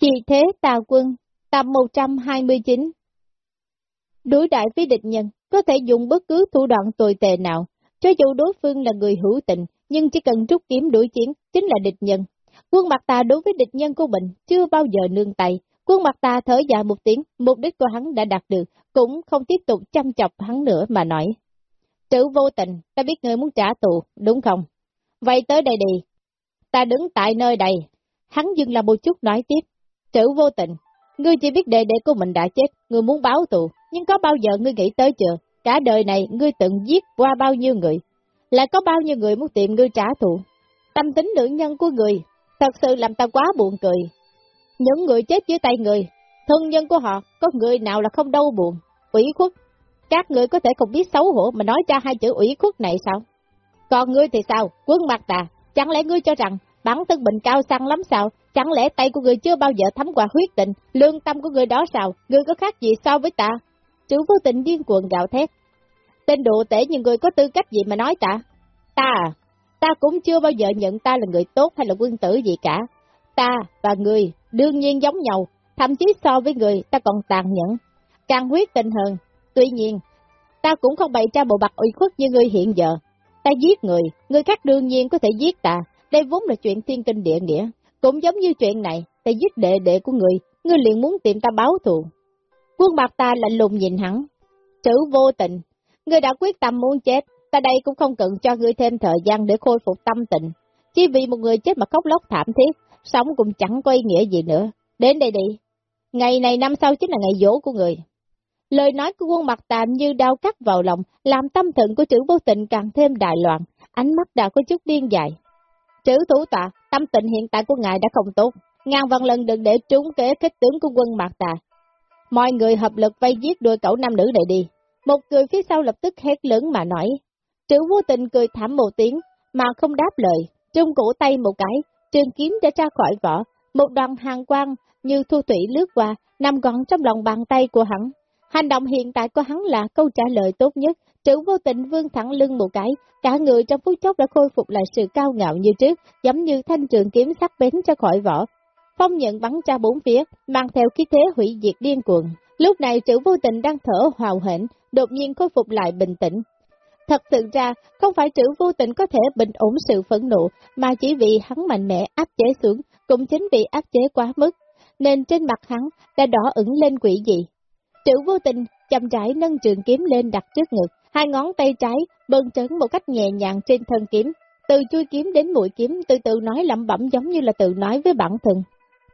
Chỉ thế tà quân, tập 129 Đối đại với địch nhân, có thể dùng bất cứ thủ đoạn tồi tệ nào, cho dù đối phương là người hữu tình, nhưng chỉ cần rút kiếm đuổi chiến, chính là địch nhân. Quân mặt ta đối với địch nhân của mình chưa bao giờ nương tay, quân mặt ta thở dài một tiếng, mục đích của hắn đã đạt được, cũng không tiếp tục chăm chọc hắn nữa mà nói. Trữ vô tình, ta biết người muốn trả tù đúng không? Vậy tới đây đi. Ta đứng tại nơi đây. Hắn dừng là một chút nói tiếp. Trữ vô tình, ngươi chỉ biết đệ đệ của mình đã chết, ngươi muốn báo thù, nhưng có bao giờ ngươi nghĩ tới chưa? Cả đời này ngươi từng giết qua bao nhiêu người, lại có bao nhiêu người muốn tìm ngươi trả thù. Tâm tính nữ nhân của người, thật sự làm ta quá buồn cười. Những người chết dưới tay người, thân nhân của họ, có người nào là không đau buồn, ủy khuất. Các người có thể không biết xấu hổ mà nói ra hai chữ ủy khuất này sao? Còn ngươi thì sao? Quân mặt tà, chẳng lẽ ngươi cho rằng bản thân bệnh cao sang lắm sao? Chẳng lẽ tay của người chưa bao giờ thấm qua huyết tình, lương tâm của người đó sao? Người có khác gì so với ta? Chủ vô tình điên cuồng gạo thét. Tên đồ tể nhưng người có tư cách gì mà nói ta? Ta à? Ta cũng chưa bao giờ nhận ta là người tốt hay là quân tử gì cả. Ta và người đương nhiên giống nhau, thậm chí so với người ta còn tàn nhẫn, càng huyết tình hơn. Tuy nhiên, ta cũng không bày ra bộ mặt uy khuất như người hiện giờ. Ta giết người, người khác đương nhiên có thể giết ta, đây vốn là chuyện thiên kinh địa nghĩa. Cũng giống như chuyện này, ta giết đệ đệ của người, ngươi liền muốn tìm ta báo thù. Quân mặt ta lạnh lùng nhìn hắn. Chữ vô tình, ngươi đã quyết tâm muốn chết, ta đây cũng không cần cho ngươi thêm thời gian để khôi phục tâm tình. Chỉ vì một người chết mà khóc lóc thảm thiết, sống cũng chẳng có ý nghĩa gì nữa. Đến đây đi. Ngày này năm sau chính là ngày dỗ của người. Lời nói của quân mặt tạm như đau cắt vào lòng, làm tâm thần của chữ vô tình càng thêm đại loạn, ánh mắt đã có chút điên dại. Chữ thú tạ tâm tình hiện tại của ngài đã không tốt, ngàn vạn lần đừng để trúng kế khích tướng của quân mạc tà. Mọi người hợp lực vây giết đôi cậu nam nữ này đi. Một người phía sau lập tức hét lớn mà nói. Trữ vô tình cười thảm một tiếng, mà không đáp lời, trung cổ tay một cái, trường kiếm đã ra khỏi vỏ, một đoàn hàng quang như thu thủy lướt qua, nằm gọn trong lòng bàn tay của hắn. Hành động hiện tại của hắn là câu trả lời tốt nhất, trữ vô tình vương thẳng lưng một cái, cả người trong phút chốc đã khôi phục lại sự cao ngạo như trước, giống như thanh trường kiếm sắc bén cho khỏi vỏ. Phong nhận bắn ra bốn phía, mang theo khí thế hủy diệt điên cuồng. Lúc này trữ vô tình đang thở hòa hển, đột nhiên khôi phục lại bình tĩnh. Thật sự ra, không phải trữ vô tình có thể bình ổn sự phẫn nộ, mà chỉ vì hắn mạnh mẽ áp chế xuống, cũng chính vì áp chế quá mức, nên trên mặt hắn đã đỏ ửng lên quỷ dị chữ vô tình chậm rãi nâng trường kiếm lên đặt trước ngực, hai ngón tay trái bơn trấn một cách nhẹ nhàng trên thân kiếm, từ chui kiếm đến mũi kiếm từ từ nói lẩm bẩm giống như là tự nói với bản thân.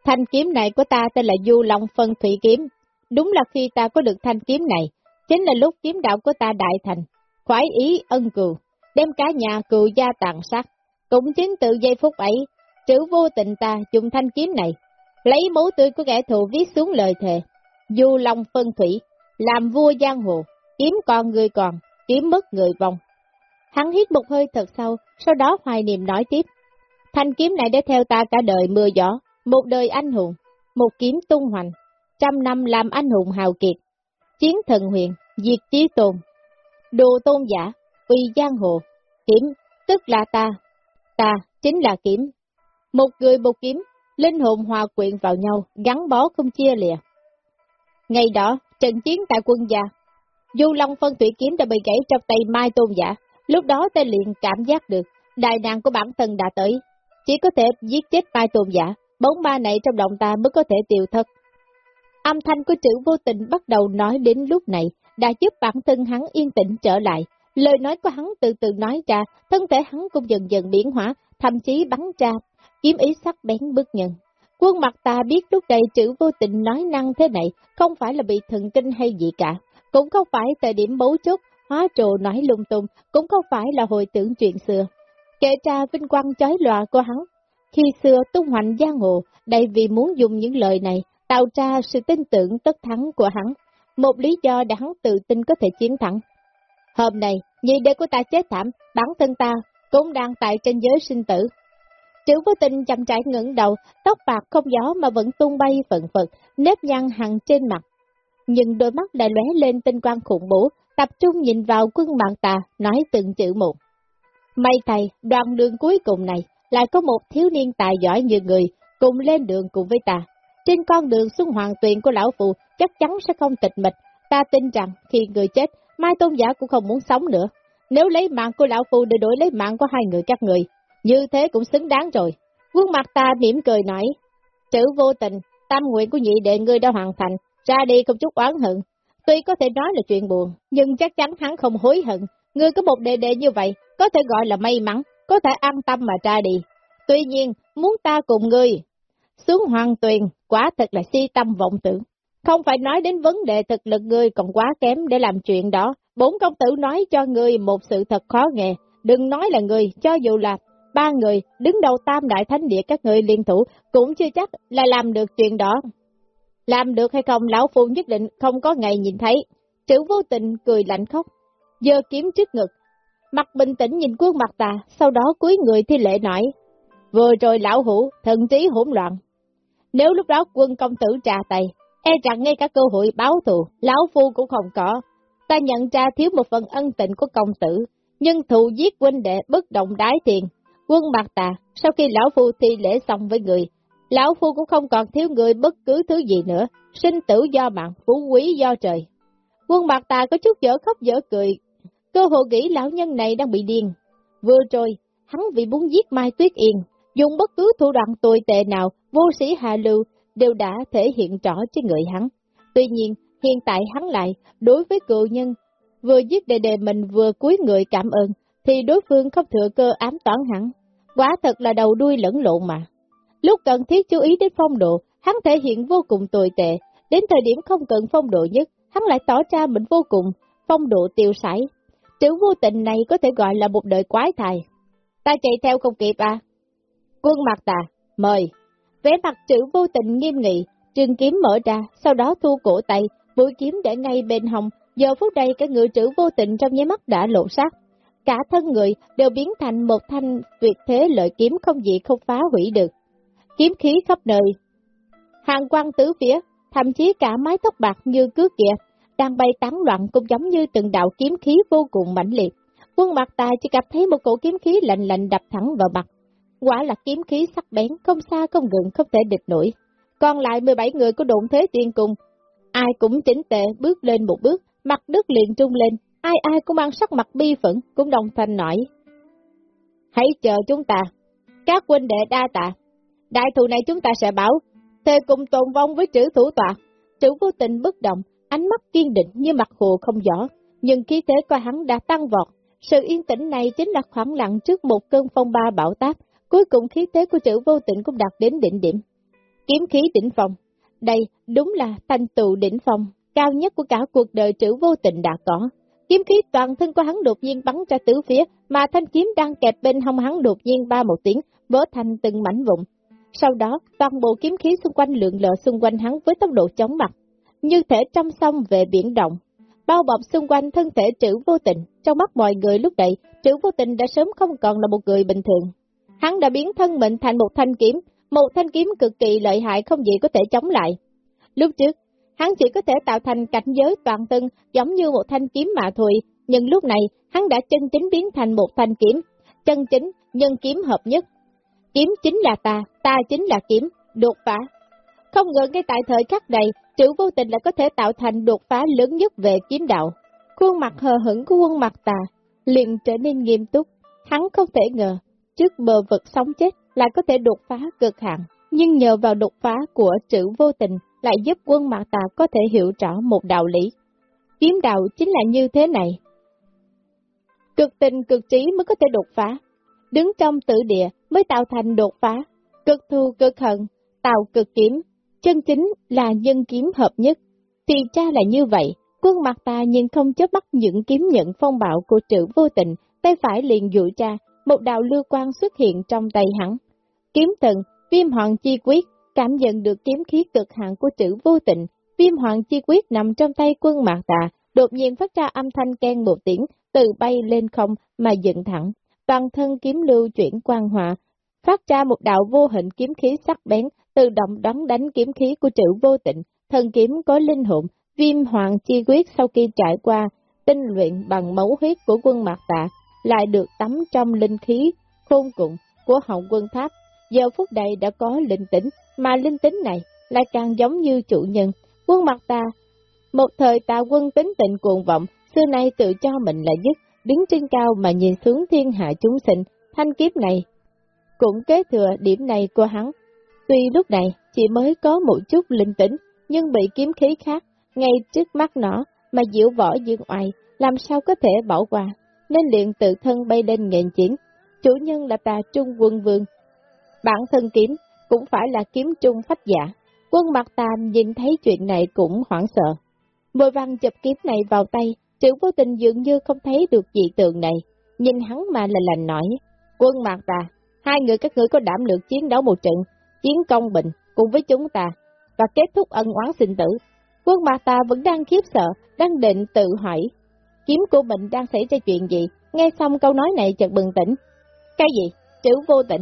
Thanh kiếm này của ta tên là Du Long Phân Thủy Kiếm. Đúng là khi ta có được thanh kiếm này, chính là lúc kiếm đạo của ta đại thành. Khoái ý ân cừu, đem cả nhà cừu gia tàn sát. Cũng chính từ giây phút ấy, chữ vô tình ta dùng thanh kiếm này, lấy máu tươi của kẻ thù viết xuống lời thề. Du Long Phân Thủy, làm vua giang hồ, kiếm con người còn, kiếm mất người vong. Hắn hít một hơi thật sâu, sau đó hoài niệm nói tiếp. Thanh kiếm này đã theo ta cả đời mưa gió, một đời anh hùng, một kiếm tung hoành, trăm năm làm anh hùng hào kiệt, chiến thần huyền, diệt chí tôn, đồ tôn giả, uy giang hồ, kiếm, tức là ta, ta chính là kiếm. Một người một kiếm, linh hồn hòa quyện vào nhau, gắn bó không chia lìa. Ngày đó, trận chiến tại quân gia, Du Long phân thủy kiếm đã bị gãy trong tay Mai Tôn Giả, lúc đó tên liền cảm giác được, đại nạn của bản thân đã tới, chỉ có thể giết chết Mai Tôn Giả, bóng ma này trong lòng ta mới có thể tiêu thất. Âm thanh của chữ vô tình bắt đầu nói đến lúc này, đã giúp bản thân hắn yên tĩnh trở lại. Lời nói của hắn từ từ nói ra, thân thể hắn cũng dần dần biến hóa, thậm chí bắn ra, kiếm ý sắc bén bức nhân. Quân mặt ta biết lúc đây chữ vô tình nói năng thế này, không phải là bị thần kinh hay gì cả, cũng không phải thời điểm bấu chốt, hóa trồ nói lung tung, cũng không phải là hồi tưởng chuyện xưa. Kể ra vinh quang chói lòa của hắn, khi xưa tung hoành giang hồ, đây vì muốn dùng những lời này, tạo ra sự tin tưởng tất thắng của hắn, một lý do để hắn tự tin có thể chiến thắng. Hôm nay, nhị đệ của ta chết thảm, bản thân ta cũng đang tại trên giới sinh tử. Chữ vô tình chậm trải ngẩng đầu, tóc bạc không gió mà vẫn tung bay phận phật, nếp nhăn hằng trên mặt. Nhưng đôi mắt lại lóe lên tinh quang khủng bố, tập trung nhìn vào quân mạng tà, nói từng chữ một. May thầy, đoàn đường cuối cùng này, lại có một thiếu niên tài giỏi như người, cùng lên đường cùng với ta. Trên con đường xuống hoàng tuyền của lão phụ chắc chắn sẽ không tịch mịch. Ta tin rằng khi người chết, Mai Tôn giả cũng không muốn sống nữa. Nếu lấy mạng của lão phụ để đổi lấy mạng của hai người các người, như thế cũng xứng đáng rồi. Quân mặt ta mỉm cười nói, chữ vô tình, tâm nguyện của nhị đệ ngươi đã hoàn thành, ra đi không chút oán hận. Tuy có thể nói là chuyện buồn, nhưng chắc chắn hắn không hối hận. Ngươi có một đệ đệ như vậy, có thể gọi là may mắn, có thể an tâm mà ra đi. Tuy nhiên, muốn ta cùng ngươi xuống hoàng tuyền, quả thật là si tâm vọng tưởng. Không phải nói đến vấn đề thực lực ngươi còn quá kém để làm chuyện đó. Bốn công tử nói cho ngươi một sự thật khó nghe. Đừng nói là ngươi, cho dù là ba người đứng đầu tam đại thánh địa các người liên thủ cũng chưa chắc là làm được chuyện đó. Làm được hay không, lão phu nhất định không có ngày nhìn thấy. Chữ vô tình cười lạnh khóc, giơ kiếm trước ngực. Mặt bình tĩnh nhìn quân mặt ta sau đó cúi người thi lễ nói. Vừa rồi lão hủ, thần trí hỗn loạn. Nếu lúc đó quân công tử trà tay, e rằng ngay cả cơ hội báo thù, lão phu cũng không có. Ta nhận ra thiếu một phần ân tình của công tử, nhưng thù giết huynh đệ bất động đái tiền. Quân bạc tà, sau khi lão phu thi lễ xong với người, lão phu cũng không còn thiếu người bất cứ thứ gì nữa, sinh tử do mạng, phú quý do trời. Quân bạc tà có chút dở khóc dở cười, cơ hồ nghĩ lão nhân này đang bị điên. Vừa rồi, hắn vì muốn giết Mai Tuyết Yên, dùng bất cứ thủ đoạn tồi tệ nào, vô sĩ hạ lưu, đều đã thể hiện rõ trên người hắn. Tuy nhiên, hiện tại hắn lại, đối với cựu nhân, vừa giết đề đề mình vừa cúi người cảm ơn, thì đối phương không thừa cơ ám toán hắn. Quả thật là đầu đuôi lẫn lộn mà. Lúc cần thiết chú ý đến phong độ, hắn thể hiện vô cùng tồi tệ, đến thời điểm không cần phong độ nhất, hắn lại tỏ ra mình vô cùng, phong độ tiêu sải. Chữ vô tình này có thể gọi là một đời quái thai. Ta chạy theo không kịp à? Quân mặt tà, mời. Vẽ mặt chữ vô tình nghiêm nghị, trường kiếm mở ra, sau đó thu cổ tay, mũi kiếm để ngay bên hồng. giờ phút đây cả người chữ vô tình trong nháy mắt đã lộ sát. Cả thân người đều biến thành một thanh tuyệt thế lợi kiếm không gì không phá hủy được. Kiếm khí khắp nơi. Hàng quang tứ phía, thậm chí cả mái tóc bạc như cước kia, đang bay tán loạn cũng giống như từng đạo kiếm khí vô cùng mãnh liệt. Quân mặt tài chỉ gặp thấy một cổ kiếm khí lạnh lạnh đập thẳng vào mặt. Quả là kiếm khí sắc bén, không xa không gần không thể địch nổi. Còn lại 17 người của độn thế tiên cùng ai cũng chỉnh tệ bước lên một bước, mặt đất liền trung lên, ai ai cũng mang sắc mặt bi phẫn, cũng đồng thanh nói. Hãy chờ chúng ta, các huynh đệ đa tạ, đại thù này chúng ta sẽ bảo, thề cùng tồn vong với chữ thủ tọa. Chữ vô tình bất động, ánh mắt kiên định như mặt hồ không rõ, nhưng khí thế của hắn đã tăng vọt. Sự yên tĩnh này chính là khoảng lặng trước một cơn phong ba bão táp, cuối cùng khí thế của chữ vô tình cũng đạt đến đỉnh điểm. Kiếm khí đỉnh phong, đây đúng là thành tựu đỉnh phong, cao nhất của cả cuộc đời chữ vô tình đã có. Kiếm khí toàn thân của hắn đột nhiên bắn ra tứ phía, mà thanh kiếm đang kẹp bên hông hắn đột nhiên ba một tiếng, vỡ thành từng mảnh vụn. Sau đó, toàn bộ kiếm khí xung quanh lượn lờ xung quanh hắn với tốc độ chóng mặt, như thể trăm sông về biển động. Bao bọc xung quanh thân thể trữ vô tình, trong mắt mọi người lúc này, trữ vô tình đã sớm không còn là một người bình thường. Hắn đã biến thân mình thành một thanh kiếm, một thanh kiếm cực kỳ lợi hại không gì có thể chống lại. Lúc trước, hắn chỉ có thể tạo thành cảnh giới toàn thân giống như một thanh kiếm mà thôi, nhưng lúc này hắn đã chân chính biến thành một thanh kiếm, chân chính nhân kiếm hợp nhất. Kiếm chính là ta, ta chính là kiếm, đột phá. Không ngờ ngay tại thời khắc này, chữ vô tình là có thể tạo thành đột phá lớn nhất về kiếm đạo. Khuôn mặt hờ hững của quân mặt tà liền trở nên nghiêm túc, hắn không thể ngờ, trước bờ vực sống chết lại có thể đột phá cực hạn, nhưng nhờ vào đột phá của chữ vô tình lại giúp quân mặt tà có thể hiểu rõ một đạo lý. Kiếm đạo chính là như thế này. Cực tình cực trí mới có thể đột phá, đứng trong tự địa mới tạo thành đột phá, cực thù cực hận, tạo cực kiếm, chân chính là nhân kiếm hợp nhất. Thì cha là như vậy, quân mặt ta nhìn không chớp mắt những kiếm nhận phong bạo của trữ vô tình, tay phải liền dụi ra, một đạo lưu quang xuất hiện trong tay hắn. Kiếm thần, viêm hoàng chi quyết, cảm nhận được kiếm khí cực hạn của chữ vô tình, viêm hoàng chi quyết nằm trong tay quân mạc tà, đột nhiên phát ra âm thanh khen một tiếng, từ bay lên không mà dựng thẳng, toàn thân kiếm lưu chuyển quang hòa, phát ra một đạo vô hình kiếm khí sắc bén, tự động đón đánh kiếm khí của chữ vô tịnh, thần kiếm có linh hồn, viêm hoàng chi quyết sau khi trải qua, tinh luyện bằng máu huyết của quân mạc tạ, lại được tắm trong linh khí khôn cùng của hậu quân tháp. Giờ phút này đã có linh tính, mà linh tính này lại càng giống như chủ nhân. Quân mặt ta, một thời ta quân tính tình cuồng vọng, xưa nay tự cho mình là nhất, đứng trên cao mà nhìn xuống thiên hạ chúng sinh, thanh kiếp này. Cũng kế thừa điểm này của hắn. Tuy lúc này chỉ mới có một chút linh tính, nhưng bị kiếm khí khác, ngay trước mắt nó, mà diệu võ dương oai, làm sao có thể bỏ qua, nên liền tự thân bay lên nghênh chiến. Chủ nhân là tà trung quân vương. Bản thân kiếm cũng phải là kiếm trung phách giả. Quân mặt tam nhìn thấy chuyện này cũng hoảng sợ. Bồi văn chụp kiếm này vào tay, Triệu vô tình dường như không thấy được dị tượng này, nhìn hắn mà là lành nói, quân mặt ta hai người các ngươi có đảm lược chiến đấu một trận, chiến công bình cùng với chúng ta, và kết thúc ân oán sinh tử. Quân mặt ta vẫn đang khiếp sợ, đang định tự hỏi, kiếm của mình đang xảy ra chuyện gì, nghe xong câu nói này chợt bừng tỉnh. Cái gì? chữ vô tình.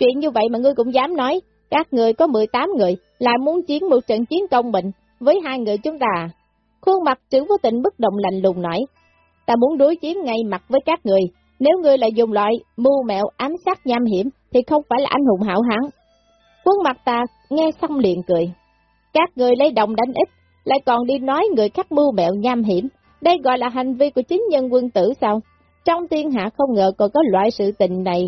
Chuyện như vậy mà ngươi cũng dám nói, các người có 18 người, lại muốn chiến một trận chiến công bình với hai người chúng ta? Khuôn mặt trưởng vô tình bất động lạnh lùng nói, ta muốn đối chiến ngay mặt với các người, nếu ngươi lại dùng loại mưu mẹo ám sát nham hiểm thì không phải là anh hùng hảo hán. Quân mặt ta nghe xong liền cười, các người lấy đồng đánh ít, lại còn đi nói người khác mưu mẹo nham hiểm, đây gọi là hành vi của chính nhân quân tử sao? Trong thiên hạ không ngờ còn có loại sự tình này.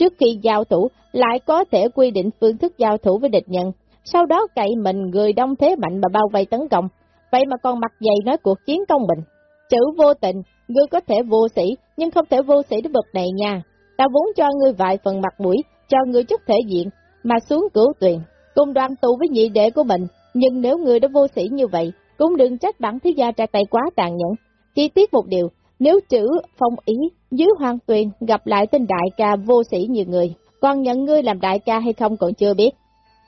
Trước khi giao thủ, lại có thể quy định phương thức giao thủ với địch nhân, sau đó cậy mình người đông thế mạnh mà bao vây tấn công, vậy mà còn mặt dày nói cuộc chiến công bình. Chữ vô tình, ngươi có thể vô sĩ, nhưng không thể vô sĩ đến bậc này nha. Ta vốn cho ngươi vài phần mặt mũi, cho ngươi chút thể diện, mà xuống cửu tuyền, cùng đoàn tụ với nhị đệ của mình. Nhưng nếu ngươi đã vô sĩ như vậy, cũng đừng trách bản thiếu gia ra tay quá tàn nhẫn. Chi tiết một điều, nếu chữ phong ý dưới hoàng tuyền gặp lại tên đại ca vô sĩ như người, còn nhận ngươi làm đại ca hay không còn chưa biết.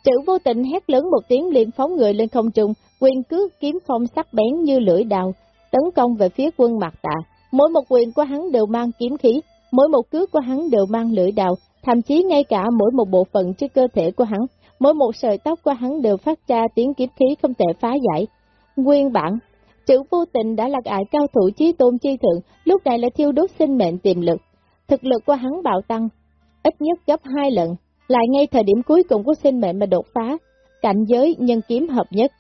Chữ vô tình hét lớn một tiếng liền phóng người lên không trung, quyền cước kiếm phong sắc bén như lưỡi đào, tấn công về phía quân mặt tạ. Mỗi một quyền của hắn đều mang kiếm khí, mỗi một cước của hắn đều mang lưỡi đào, thậm chí ngay cả mỗi một bộ phận trên cơ thể của hắn, mỗi một sợi tóc của hắn đều phát ra tiếng kiếm khí không thể phá giải. Nguyên bản, chữ vô tình đã lạc ải cao thủ chí tôn chi thượng, lúc này là thiêu đốt sinh mệnh tiềm lực. Thực lực của hắn bạo tăng, ít nhất gấp hai lần, lại ngay thời điểm cuối cùng của sinh mệnh mà đột phá, cảnh giới nhân kiếm hợp nhất.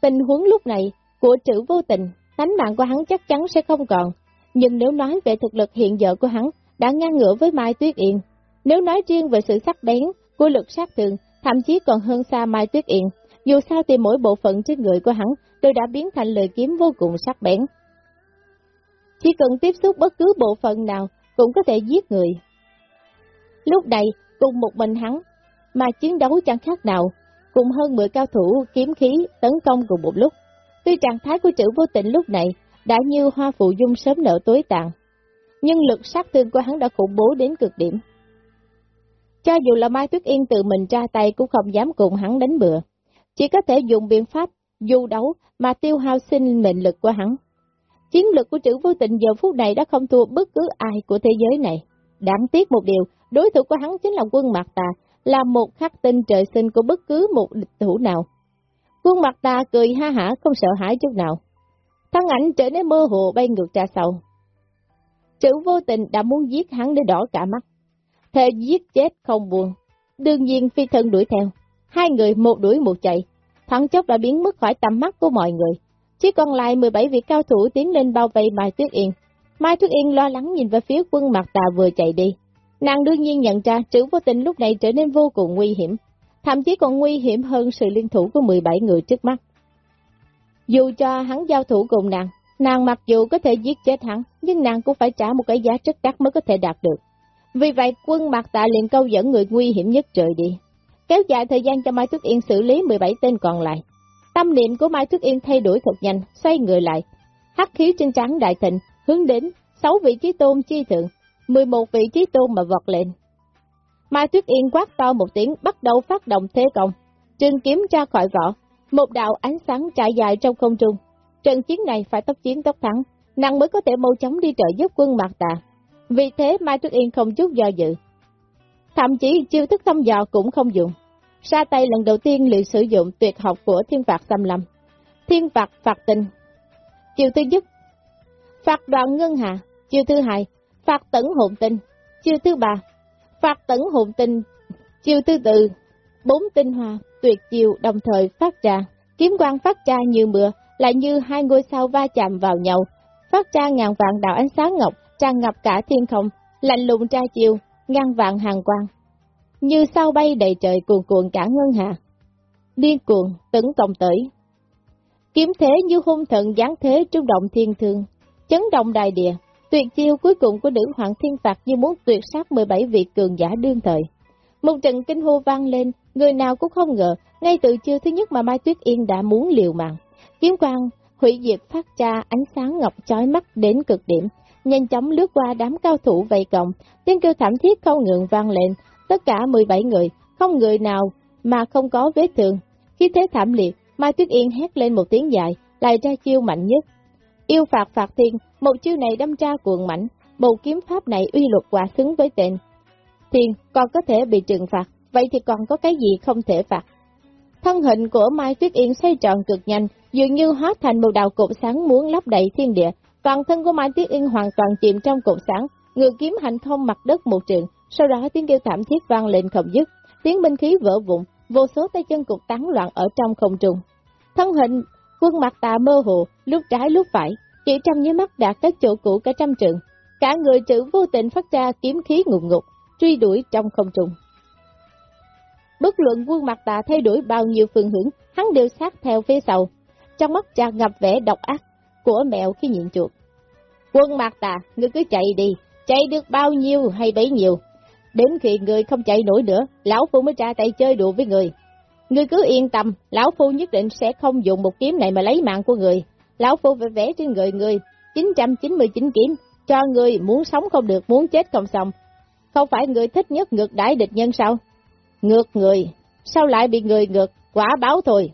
Tình huống lúc này của chữ vô tình, tánh mạng của hắn chắc chắn sẽ không còn, nhưng nếu nói về thực lực hiện giờ của hắn, đã ngang ngửa với Mai Tuyết Yên. Nếu nói riêng về sự sắc bén của lực sát thường, thậm chí còn hơn xa Mai Tuyết Yên, dù sao thì mỗi bộ phận trên người của hắn đều đã biến thành lời kiếm vô cùng sắc bén. Chỉ cần tiếp xúc bất cứ bộ phận nào cũng có thể giết người. Lúc này, cùng một mình hắn, mà chiến đấu chẳng khác nào, cùng hơn 10 cao thủ kiếm khí tấn công cùng một lúc. Tuy trạng thái của chữ vô tình lúc này đã như hoa phụ dung sớm nở tối tàn, nhưng lực sát thương của hắn đã khủng bố đến cực điểm. Cho dù là Mai Tuyết Yên tự mình ra tay cũng không dám cùng hắn đánh bừa, chỉ có thể dùng biện pháp du đấu mà tiêu hao sinh mệnh lực của hắn. Chiến lực của chữ vô tình giờ phút này đã không thua bất cứ ai của thế giới này. Đáng tiếc một điều, đối thủ của hắn chính là quân Mạc Tà, là một khắc tinh trời sinh của bất cứ một địch thủ nào. Quân Mạc Tà cười ha hả không sợ hãi chút nào. Thân ảnh trở nên mơ hồ bay ngược ra sau. Chữ vô tình đã muốn giết hắn để đỏ cả mắt. Thề giết chết không buồn. Đương nhiên phi thân đuổi theo. Hai người một đuổi một chạy. Thắng chốc đã biến mất khỏi tầm mắt của mọi người. Chỉ còn lại 17 vị cao thủ tiến lên bao vây Mai Tuyết Yên. Mai Tuyết Yên lo lắng nhìn về phía quân mặt tà vừa chạy đi. Nàng đương nhiên nhận ra trữ vô tình lúc này trở nên vô cùng nguy hiểm, thậm chí còn nguy hiểm hơn sự liên thủ của 17 người trước mắt. Dù cho hắn giao thủ cùng nàng, nàng mặc dù có thể giết chết hắn, nhưng nàng cũng phải trả một cái giá rất đắt mới có thể đạt được. Vì vậy quân mặt tạ liền câu dẫn người nguy hiểm nhất trời đi, kéo dài thời gian cho Mai Tuyết Yên xử lý 17 tên còn lại. Tâm niệm của Mai Tuyết Yên thay đổi thật nhanh, xoay người lại. Hắc khí trên trắng đại thịnh, hướng đến sáu vị trí tôn chi thượng, 11 vị trí tôn mà vọt lên. Mai Tuyết Yên quát to một tiếng bắt đầu phát động thế công, trường kiếm ra khỏi vỏ, một đạo ánh sáng trải dài trong không trung. Trận chiến này phải tốc chiến tốc thắng, nàng mới có thể mau chóng đi trợ giúp quân Mạc Tà. Vì thế Mai Tuyết Yên không chút do dự. Thậm chí chiêu thức thăm dò cũng không dùng. Sa tay lần đầu tiên liệu sử dụng tuyệt học của thiên phạt xâm lâm. Thiên phạt phạt tình. Chiêu thứ nhất. Phạt đoạn ngân hà; Chiêu thứ hai. Phạt tẩn hồn tinh. Chiêu thứ ba. Phạt tẩn hồn tinh. Chiêu thứ tư. Bốn tinh hoa. tuyệt chiêu đồng thời phát ra, kiếm quang phát ra như mưa, lại như hai ngôi sao va chạm vào nhau, phát ra ngàn vạn đạo ánh sáng ngọc, tràn ngập cả thiên không, lạnh lùng tra chiêu, ngăn vạn hàng quang. Như sao bay đầy trời cuồn cuộn cả ngân hà Điên cuồng, tấn công tới. Kiếm thế như hung thần giáng thế trung động thiên thương, chấn động đại địa. Tuyệt chiêu cuối cùng của nữ hoàng thiên phạt như muốn tuyệt sát 17 vị cường giả đương thời. Một trận kinh hô vang lên, người nào cũng không ngờ, ngay từ chiêu thứ nhất mà Mai Tuyết Yên đã muốn liều mạng. Kiếm quang, hủy diệt phát ra ánh sáng ngọc chói mắt đến cực điểm, nhanh chóng lướt qua đám cao thủ vây cộng, tiếng kêu thảm thiết không ngừng vang lên, tất cả 17 người, không người nào mà không có vết thương. Khi thế thảm liệt, Mai Tuyết Yên hét lên một tiếng dài, lại ra chiêu mạnh nhất. Yêu phạt phạt thiên, một chiêu này đâm ra cuồng mạnh, bộ kiếm pháp này uy luật quả xứng với tên. Thiên còn có thể bị trừng phạt, vậy thì còn có cái gì không thể phạt? Thân hình của Mai Tuyết Yên xoay tròn cực nhanh, dường như hóa thành một đạo cột sáng muốn lấp đầy thiên địa. Toàn thân của Mai Tuyết Yên hoàn toàn chìm trong cột sáng, người kiếm hành không mặt đất một trường, sau đó tiếng kêu thảm thiết vang lên không dứt, tiếng binh khí vỡ vụn, vô số tay chân cục tán loạn ở trong không trung. Thân hình, quân mặt tà mơ hồ, lúc trái lúc phải, chỉ trong nháy mắt đạt tới chỗ cũ cả trăm trường. Cả người chữ vô tình phát ra kiếm khí ngục ngục, truy đuổi trong không trung. Bất luận quân mặt tà thay đổi bao nhiêu phương hướng, hắn đều sát theo phía sau. Trong mắt tràn ngập vẻ độc ác của mèo khi nhịn chuột. Quân mặt tà, ngươi cứ chạy đi, chạy được bao nhiêu hay bấy nhiêu. Đến khi người không chạy nổi nữa, lão phu mới ra tay chơi đùa với người. Ngươi cứ yên tâm, lão phu nhất định sẽ không dùng một kiếm này mà lấy mạng của người. Lão phu phải vẽ trên người người 999 kiếm, cho người muốn sống không được, muốn chết không xong. Không phải người thích nhất ngược đãi địch nhân sao? Ngược người, sao lại bị người ngược, quả báo thôi.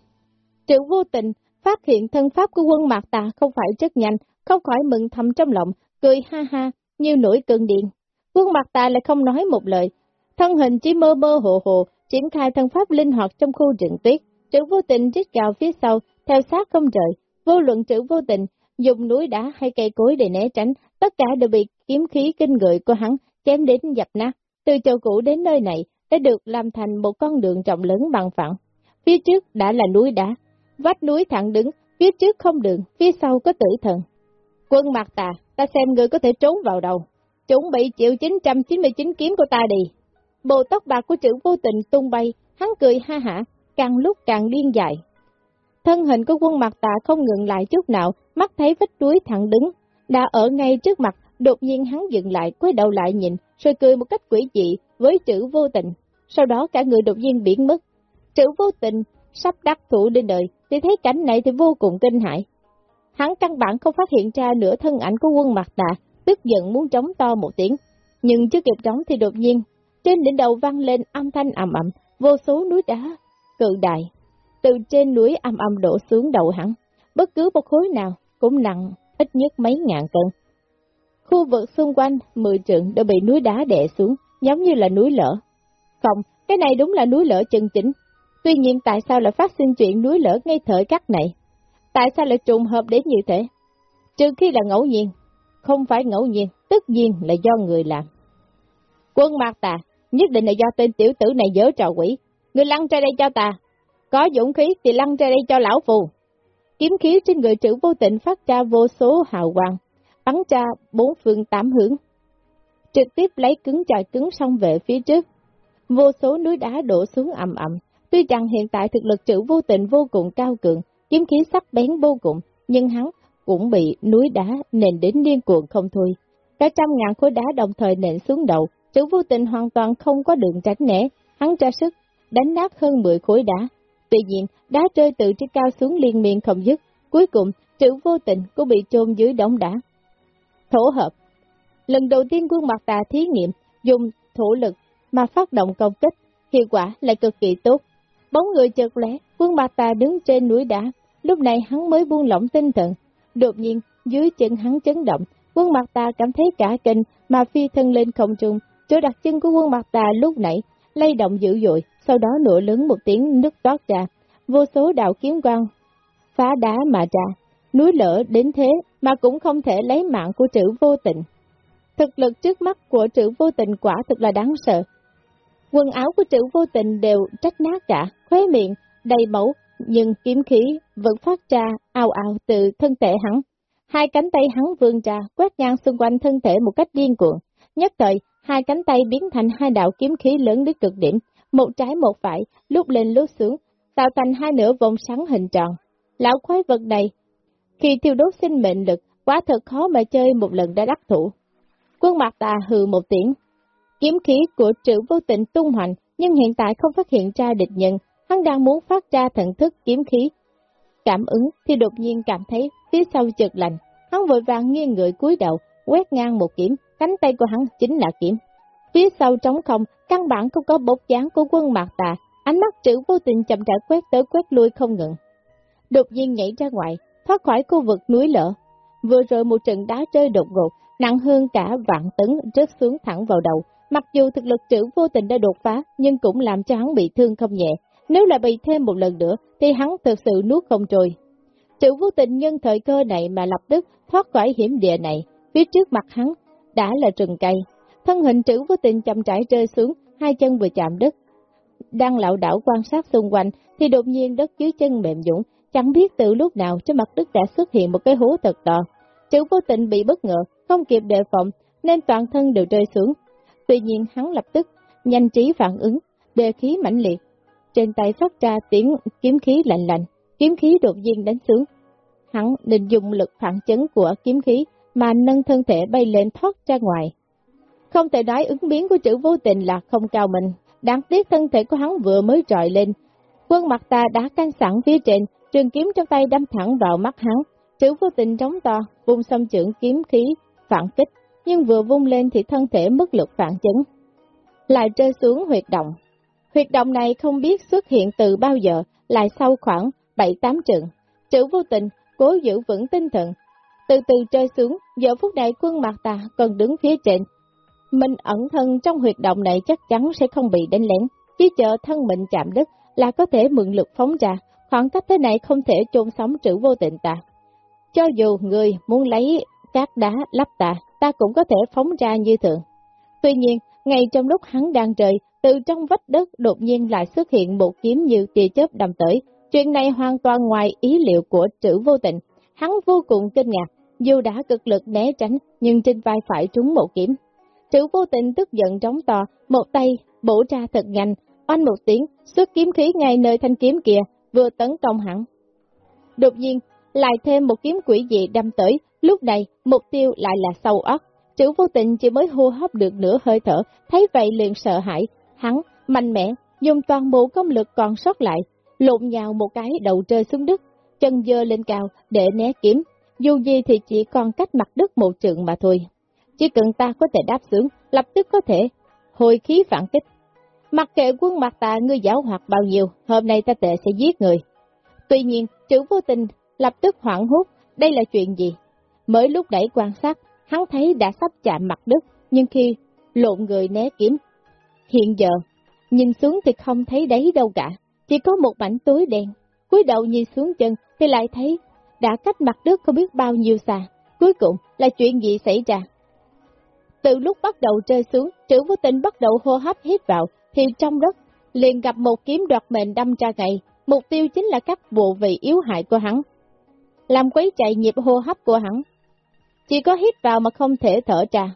Triệu vô tình, phát hiện thân pháp của quân mạc tà không phải rất nhanh, không khỏi mừng thầm trong lòng, cười ha ha, như nổi cơn điện. Quân mặt ta lại không nói một lời, thân hình chỉ mơ mơ hồ hồ, triển khai thân pháp linh hoạt trong khu rừng tuyết. chữ vô tình rít gào phía sau, theo sát không trời, vô luận chữ vô tình, dùng núi đá hay cây cối để né tránh, tất cả đều bị kiếm khí kinh người của hắn chém đến dập nát. Từ châu cũ đến nơi này, đã được làm thành một con đường rộng lớn bằng phẳng. Phía trước đã là núi đá, vách núi thẳng đứng, phía trước không đường, phía sau có tử thần. Quân mặt tà, ta xem người có thể trốn vào đâu. Chuẩn bị chịu 999 kiếm của ta đi. Bộ tóc bạc của chữ vô tình tung bay, hắn cười ha hả, càng lúc càng điên dại. Thân hình của quân mặt tà không ngừng lại chút nào, mắt thấy vách núi thẳng đứng, đã ở ngay trước mặt, đột nhiên hắn dừng lại, quay đầu lại nhìn, rồi cười một cách quỷ dị với chữ vô tình sau đó cả người đột nhiên biến mất. Chữ vô tình, sắp đắc thủ lên đời, thì thấy cảnh này thì vô cùng kinh hại. Hắn căn bản không phát hiện ra nửa thân ảnh của quân mặt tà, tức giận muốn trống to một tiếng. Nhưng chưa kịp trống thì đột nhiên, trên đỉnh đầu vang lên âm thanh ầm ầm, vô số núi đá, cự đại, từ trên núi âm âm đổ xuống đầu hắn. Bất cứ một khối nào cũng nặng ít nhất mấy ngàn cân. Khu vực xung quanh, mười trượng đều bị núi đá đè xuống, giống như là núi lở, không, cái này đúng là núi lở chân chính. Tuy nhiên tại sao lại phát sinh chuyện núi lở ngay thời khắc này? Tại sao lại trùng hợp đến như thế? Trừ khi là ngẫu nhiên. Không phải ngẫu nhiên, tất nhiên là do người làm. Quân Mạc Tà, nhất định là do tên tiểu tử này dở trò quỷ. Người lăn ra đây cho ta. Có dũng khí thì lăn ra đây cho lão phù. Kiếm khí trên người trữ vô tình phát ra vô số hào quang, bắn ra bốn phương tám hướng. Trực tiếp lấy cứng trời cứng xong về phía trước, vô số núi đá đổ xuống ầm ầm. Tuy rằng hiện tại thực lực trữ vô tình vô cùng cao cường, kiếm khí sắc bén vô cùng, nhưng hắn cũng bị núi đá nền đến điên cuồng không thôi. Cả trăm ngàn khối đá đồng thời nện xuống đầu, chữ vô tình hoàn toàn không có đường tránh né, hắn ra sức, đánh nát hơn 10 khối đá. Tuy nhiên, đá rơi từ trên cao xuống liên miên không dứt, cuối cùng chữ vô tình cũng bị chôn dưới đống đá. Thổ hợp Lần đầu tiên quân mặt tà thí nghiệm, dùng thổ lực mà phát động công kích, hiệu quả lại cực kỳ tốt. Bóng người chợt lẽ, quân bà ta đứng trên núi đá, lúc này hắn mới buông lỏng tinh thần. Đột nhiên, dưới chân hắn chấn động, quân mặt ta cảm thấy cả kinh mà phi thân lên không trung, chỗ đặt chân của quân mặt ta lúc nãy lay động dữ dội, sau đó nổ lớn một tiếng nứt toát ra, vô số đạo kiếm quang phá đá mà ra, núi lở đến thế mà cũng không thể lấy mạng của chữ vô tình. Thực lực trước mắt của chữ vô tình quả thực là đáng sợ, Quần áo của tiểu vô tình đều trách nát cả, khóe miệng đầy mẫu, nhưng kiếm khí vẫn phát ra ao ao từ thân thể hắn. Hai cánh tay hắn vươn ra, quét ngang xung quanh thân thể một cách điên cuồng. Nhất thời, hai cánh tay biến thành hai đạo kiếm khí lớn đến cực điểm, một trái một phải, lúc lên lúc xuống, tạo thành hai nửa vòng sáng hình tròn. Lão quái vật này, khi tiêu đốt sinh mệnh lực, quá thật khó mà chơi một lần đã đắc thủ. Quân mặt tà hừ một tiếng, kiếm khí của trữ vô tình tung hoành, nhưng hiện tại không phát hiện ra địch nhân, hắn đang muốn phát ra thần thức kiếm khí. Cảm ứng thì đột nhiên cảm thấy phía sau chợt lạnh, hắn vội vàng nghiêng người cúi đầu, quét ngang một kiếm, cánh tay của hắn chính là kiếm. Phía sau trống không, căn bản không có bốc dáng của quân mạc tà, ánh mắt trữ vô tình chậm rãi quét tới quét lui không ngừng. Đột nhiên nhảy ra ngoài, thoát khỏi khu vực núi lở. Vừa rồi một trận đá rơi đột ngột, nặng hơn cả vạn tấn rớt xuống thẳng vào đầu. Mặc dù thực lực trữ vô tình đã đột phá, nhưng cũng làm cho hắn bị thương không nhẹ. Nếu là bị thêm một lần nữa, thì hắn thực sự nuốt không trôi. Trữ vô tình nhân thời cơ này mà lập tức thoát khỏi hiểm địa này, phía trước mặt hắn đã là rừng cây. Thân hình trữ vô tình chậm rãi rơi xuống, hai chân vừa chạm đất. Đang lạo đảo quan sát xung quanh, thì đột nhiên đất dưới chân mềm dũng, chẳng biết từ lúc nào trên mặt đất đã xuất hiện một cái hố thật to. Trữ vô tình bị bất ngờ, không kịp đề phòng, nên toàn thân đều rơi xuống. Tuy nhiên hắn lập tức, nhanh trí phản ứng, đề khí mãnh liệt. Trên tay phát ra tiếng kiếm khí lạnh lạnh, kiếm khí đột nhiên đánh xuống. Hắn định dùng lực phản chấn của kiếm khí mà nâng thân thể bay lên thoát ra ngoài. Không thể nói ứng biến của chữ vô tình là không cao mình, đáng tiếc thân thể của hắn vừa mới trọi lên. Quân mặt ta đã canh sẵn phía trên, trường kiếm trong tay đâm thẳng vào mắt hắn, chữ vô tình trống to, vùng xâm trưởng kiếm khí, phản kích, nhưng vừa vung lên thì thân thể mất lực phản chấn. Lại rơi xuống huyệt động. Huyệt động này không biết xuất hiện từ bao giờ, lại sau khoảng 7-8 trường. Chữ vô tình, cố giữ vững tinh thần, từ từ rơi xuống, giờ phút này quân mặt tà còn đứng phía trên. Mình ẩn thân trong huyệt động này chắc chắn sẽ không bị đánh lén, chỉ chờ thân mình chạm đất là có thể mượn lực phóng ra, khoảng cách thế này không thể chôn sống trữ vô tình ta. Cho dù người muốn lấy cát đá lắp tạ ta cũng có thể phóng ra như thường. Tuy nhiên, ngay trong lúc hắn đang trời, từ trong vách đất đột nhiên lại xuất hiện một kiếm như tia chớp đâm tới. Chuyện này hoàn toàn ngoài ý liệu của trữ vô tình. Hắn vô cùng kinh ngạc, dù đã cực lực né tránh, nhưng trên vai phải trúng một kiếm. Trữ vô tình tức giận trống to, một tay bổ ra thật nhanh, oanh một tiếng, xuất kiếm khí ngay nơi thanh kiếm kia, vừa tấn công hẳn. Đột nhiên, lại thêm một kiếm quỷ dị đâm tới, lúc này mục tiêu lại là sâu óc. chữ vô tình chỉ mới hô hấp được nửa hơi thở, thấy vậy liền sợ hãi, hắn, mạnh mẽ, dùng toàn bộ công lực còn sót lại, lộn nhào một cái đầu rơi xuống đất, chân dơ lên cao để né kiếm, dù gì thì chỉ còn cách mặt đất một trượng mà thôi. Chỉ cần ta có thể đáp xuống, lập tức có thể hồi khí phản kích. Mặc kệ quân mặt ta ngươi giáo hoạt bao nhiêu, hôm nay ta tệ sẽ giết người. Tuy nhiên, chữ vô tình lập tức hoảng hốt, đây là chuyện gì? Mới lúc đẩy quan sát, hắn thấy đã sắp chạm mặt đất, nhưng khi lộn người né kiếm, hiện giờ, nhìn xuống thì không thấy đấy đâu cả, chỉ có một mảnh túi đen, cúi đầu nhìn xuống chân thì lại thấy đã cách mặt đất không biết bao nhiêu xa. Cuối cùng là chuyện gì xảy ra? Từ lúc bắt đầu rơi xuống, trữ vô tình bắt đầu hô hấp hít vào, thì trong đất liền gặp một kiếm đoạt mệnh đâm ra gậy. Mục tiêu chính là các bộ vị yếu hại của hắn. Làm quấy chạy nhịp hô hấp của hắn. Chỉ có hít vào mà không thể thở ra.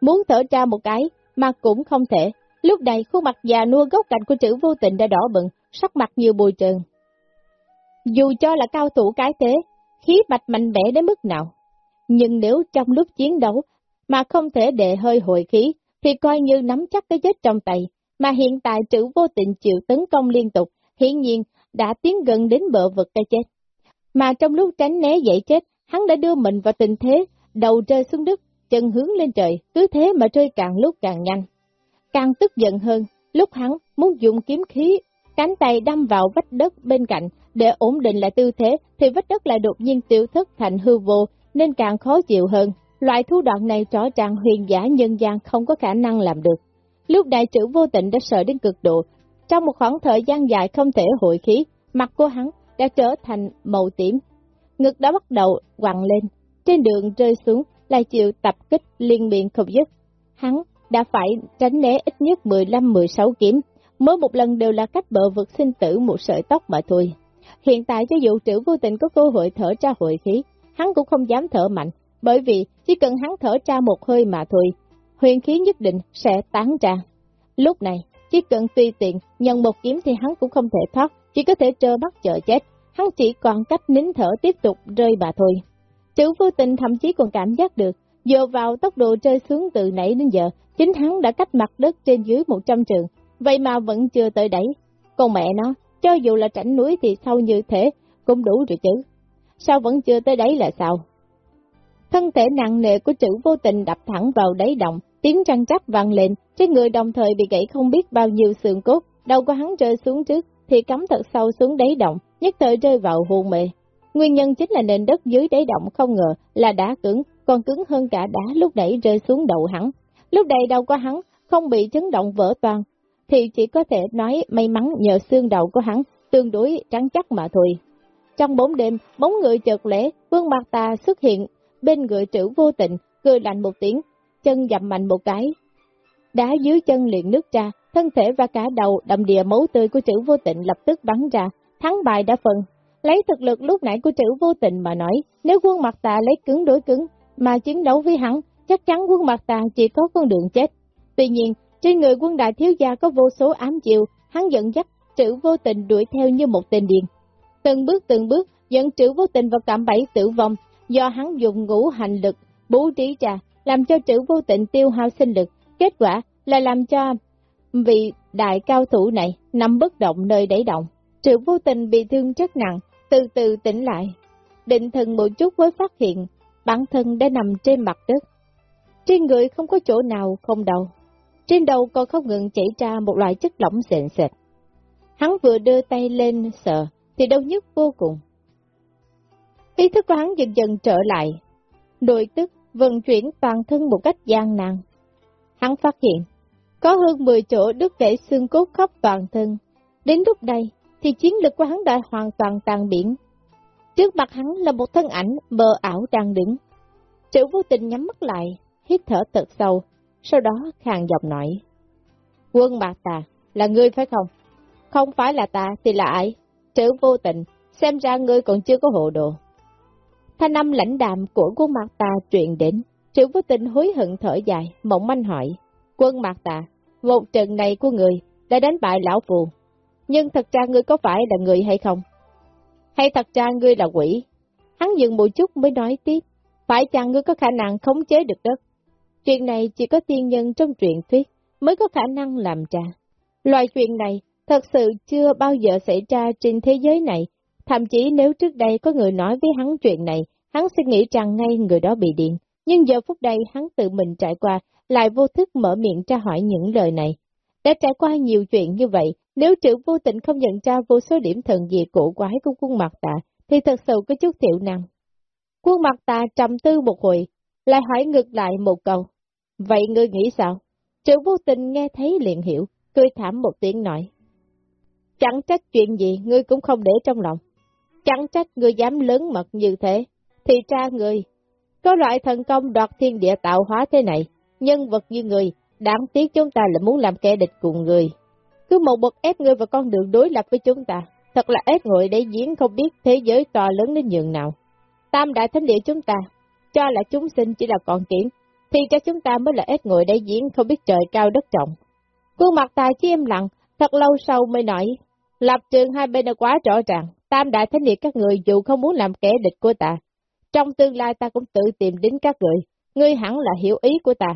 Muốn thở ra một cái, mà cũng không thể. Lúc này khuôn mặt già nua gốc cạnh của chữ vô tình đã đỏ bừng, sắc mặt nhiều bùi trơn. Dù cho là cao thủ cái thế, khí bạch mạnh mẽ đến mức nào, nhưng nếu trong lúc chiến đấu mà không thể để hơi hồi khí, thì coi như nắm chắc cái chết trong tay, mà hiện tại trữ vô tình chịu tấn công liên tục, hiển nhiên đã tiến gần đến bờ vực cái chết. Mà trong lúc tránh né dậy chết, hắn đã đưa mình vào tình thế, đầu rơi xuống đất, chân hướng lên trời, cứ thế mà rơi càng lúc càng nhanh. Càng tức giận hơn, lúc hắn muốn dùng kiếm khí cánh tay đâm vào vách đất bên cạnh để ổn định lại tư thế thì vách đất lại đột nhiên tiêu thất thành hư vô nên càng khó chịu hơn. Loại thu đoạn này rõ ràng huyền giả nhân gian không có khả năng làm được. Lúc đại trữ vô tình đã sợ đến cực độ, trong một khoảng thời gian dài không thể hội khí, mặt của hắn đã trở thành màu tím. Ngực đã bắt đầu quặn lên, trên đường rơi xuống lại chịu tập kích liên miệng không dứt. Hắn đã phải tránh né ít nhất 15-16 kiếm, mỗi một lần đều là cách bờ vực sinh tử một sợi tóc mà thôi. Hiện tại cho dù triệu vô tình có cơ hội thở ra hội khí, hắn cũng không dám thở mạnh, bởi vì chỉ cần hắn thở ra một hơi mà thôi, huyền khí nhất định sẽ tán ra. Lúc này, chỉ cần tùy tiện, nhận một kiếm thì hắn cũng không thể thoát, chỉ có thể trơ mắt chờ chết, hắn chỉ còn cách nín thở tiếp tục rơi bà thôi. Chữ vô tình thậm chí còn cảm giác được, dựa vào tốc độ rơi xuống từ nãy đến giờ, chính hắn đã cách mặt đất trên dưới 100 trường, vậy mà vẫn chưa tới đấy. Còn mẹ nó, cho dù là trảnh núi thì sau như thế, cũng đủ rồi chứ. Sao vẫn chưa tới đấy là sao? Thân thể nặng nề của chữ vô tình đập thẳng vào đáy động, tiếng trăng chắc vang lên, trên người đồng thời bị gãy không biết bao nhiêu xương cốt, đầu của hắn rơi xuống trước, thì cắm thật sâu xuống đáy động, nhất thời rơi vào hôn mê. Nguyên nhân chính là nền đất dưới đáy động không ngờ là đá cứng, còn cứng hơn cả đá lúc nãy rơi xuống đầu hắn. Lúc này đầu của hắn không bị chấn động vỡ toàn, thì chỉ có thể nói may mắn nhờ xương đầu của hắn tương đối trắng chắc mà thôi. Trong bốn đêm, bóng người chợt lẽ, vương mặt ta xuất hiện bên người trữ vô tình, cười lạnh một tiếng, chân dậm mạnh một cái. Đá dưới chân liền nước ra, thân thể và cả đầu đầm đìa máu tươi của chữ vô tình lập tức bắn ra, thắng bài đã phần. Lấy thực lực lúc nãy của chữ vô tình mà nói, nếu quân mặt ta lấy cứng đối cứng, mà chiến đấu với hắn, chắc chắn quân mặt ta chỉ có con đường chết. Tuy nhiên, trên người quân đại thiếu gia có vô số ám chiều, hắn dẫn dắt chữ vô tình đuổi theo như một tên điên. Từng bước từng bước, dẫn chữ vô tình vào cạm bẫy tử vong, do hắn dùng ngũ hành lực, bố trí trà làm cho chữ vô tình tiêu hao sinh lực, kết quả là làm cho vị đại cao thủ này nằm bất động nơi đẩy động. Chữ vô tình bị thương rất nặng, từ từ tỉnh lại. Định thần một chút mới phát hiện, bản thân đã nằm trên mặt đất. Trên người không có chỗ nào không đau. Trên đầu còn không ngừng chảy ra một loại chất lỏng sền sệt. Hắn vừa đưa tay lên sợ, thì đau nhức vô cùng. Ý thức của hắn dần dần trở lại, Nội tức vận chuyển toàn thân một cách gian nan. Hắn phát hiện, có hơn 10 chỗ đứt gãy xương cốt khắp toàn thân. Đến lúc đây, thì chiến lực của hắn đã hoàn toàn tàn biển. Trước mặt hắn là một thân ảnh mờ ảo đang đứng. Triệu vô tình nhắm mắt lại, hít thở thật sâu, sau đó khàn giọng nói. Quân bạc tà, là ngươi phải không? Không phải là ta thì là ai? Triệu vô tình, xem ra ngươi còn chưa có hộ đồ. Thanh âm lãnh đạm của quân mạc tà truyền đến, triệu vô tình hối hận thở dài, mộng manh hỏi. Quân mạc tà, một trận này của người đã đánh bại lão phù, nhưng thật ra ngươi có phải là người hay không? Hay thật ra ngươi là quỷ? Hắn dừng một chút mới nói tiếp, phải chăng ngươi có khả năng khống chế được đất? Chuyện này chỉ có tiên nhân trong truyện thuyết mới có khả năng làm ra. Loại chuyện này thật sự chưa bao giờ xảy ra trên thế giới này, thậm chí nếu trước đây có người nói với hắn chuyện này, hắn sẽ nghĩ rằng ngay người đó bị điện. Nhưng giờ phút đây hắn tự mình trải qua, lại vô thức mở miệng tra hỏi những lời này. Đã trải qua nhiều chuyện như vậy, nếu trưởng vô tình không nhận ra vô số điểm thần dị cổ quái của quân mặt tạ, thì thật sự có chút thiệu năng. Quân mặt tạ trầm tư một hồi, lại hỏi ngược lại một câu. Vậy ngươi nghĩ sao? Trưởng vô tình nghe thấy liền hiểu, cười thảm một tiếng nói. Chẳng trách chuyện gì ngươi cũng không để trong lòng. Chẳng trách ngươi dám lớn mật như thế. Thì ra ngươi, có loại thần công đoạt thiên địa tạo hóa thế này, nhân vật như người, đáng tiếc chúng ta là muốn làm kẻ địch cùng người. Cứ một bậc ép ngươi vào con đường đối lập với chúng ta, thật là ép ngồi để diễn không biết thế giới to lớn đến nhường nào. Tam đại thánh địa chúng ta, cho là chúng sinh chỉ là con kiến, thì cho chúng ta mới là ép ngồi để diễn không biết trời cao đất trọng. Khuôn mặt tài chỉ im lặng, thật lâu sau mới nói, lập trường hai bên đã quá rõ ràng, tam đại thánh địa các người dù không muốn làm kẻ địch của ta, trong tương lai ta cũng tự tìm đến các người, ngươi hẳn là hiểu ý của ta.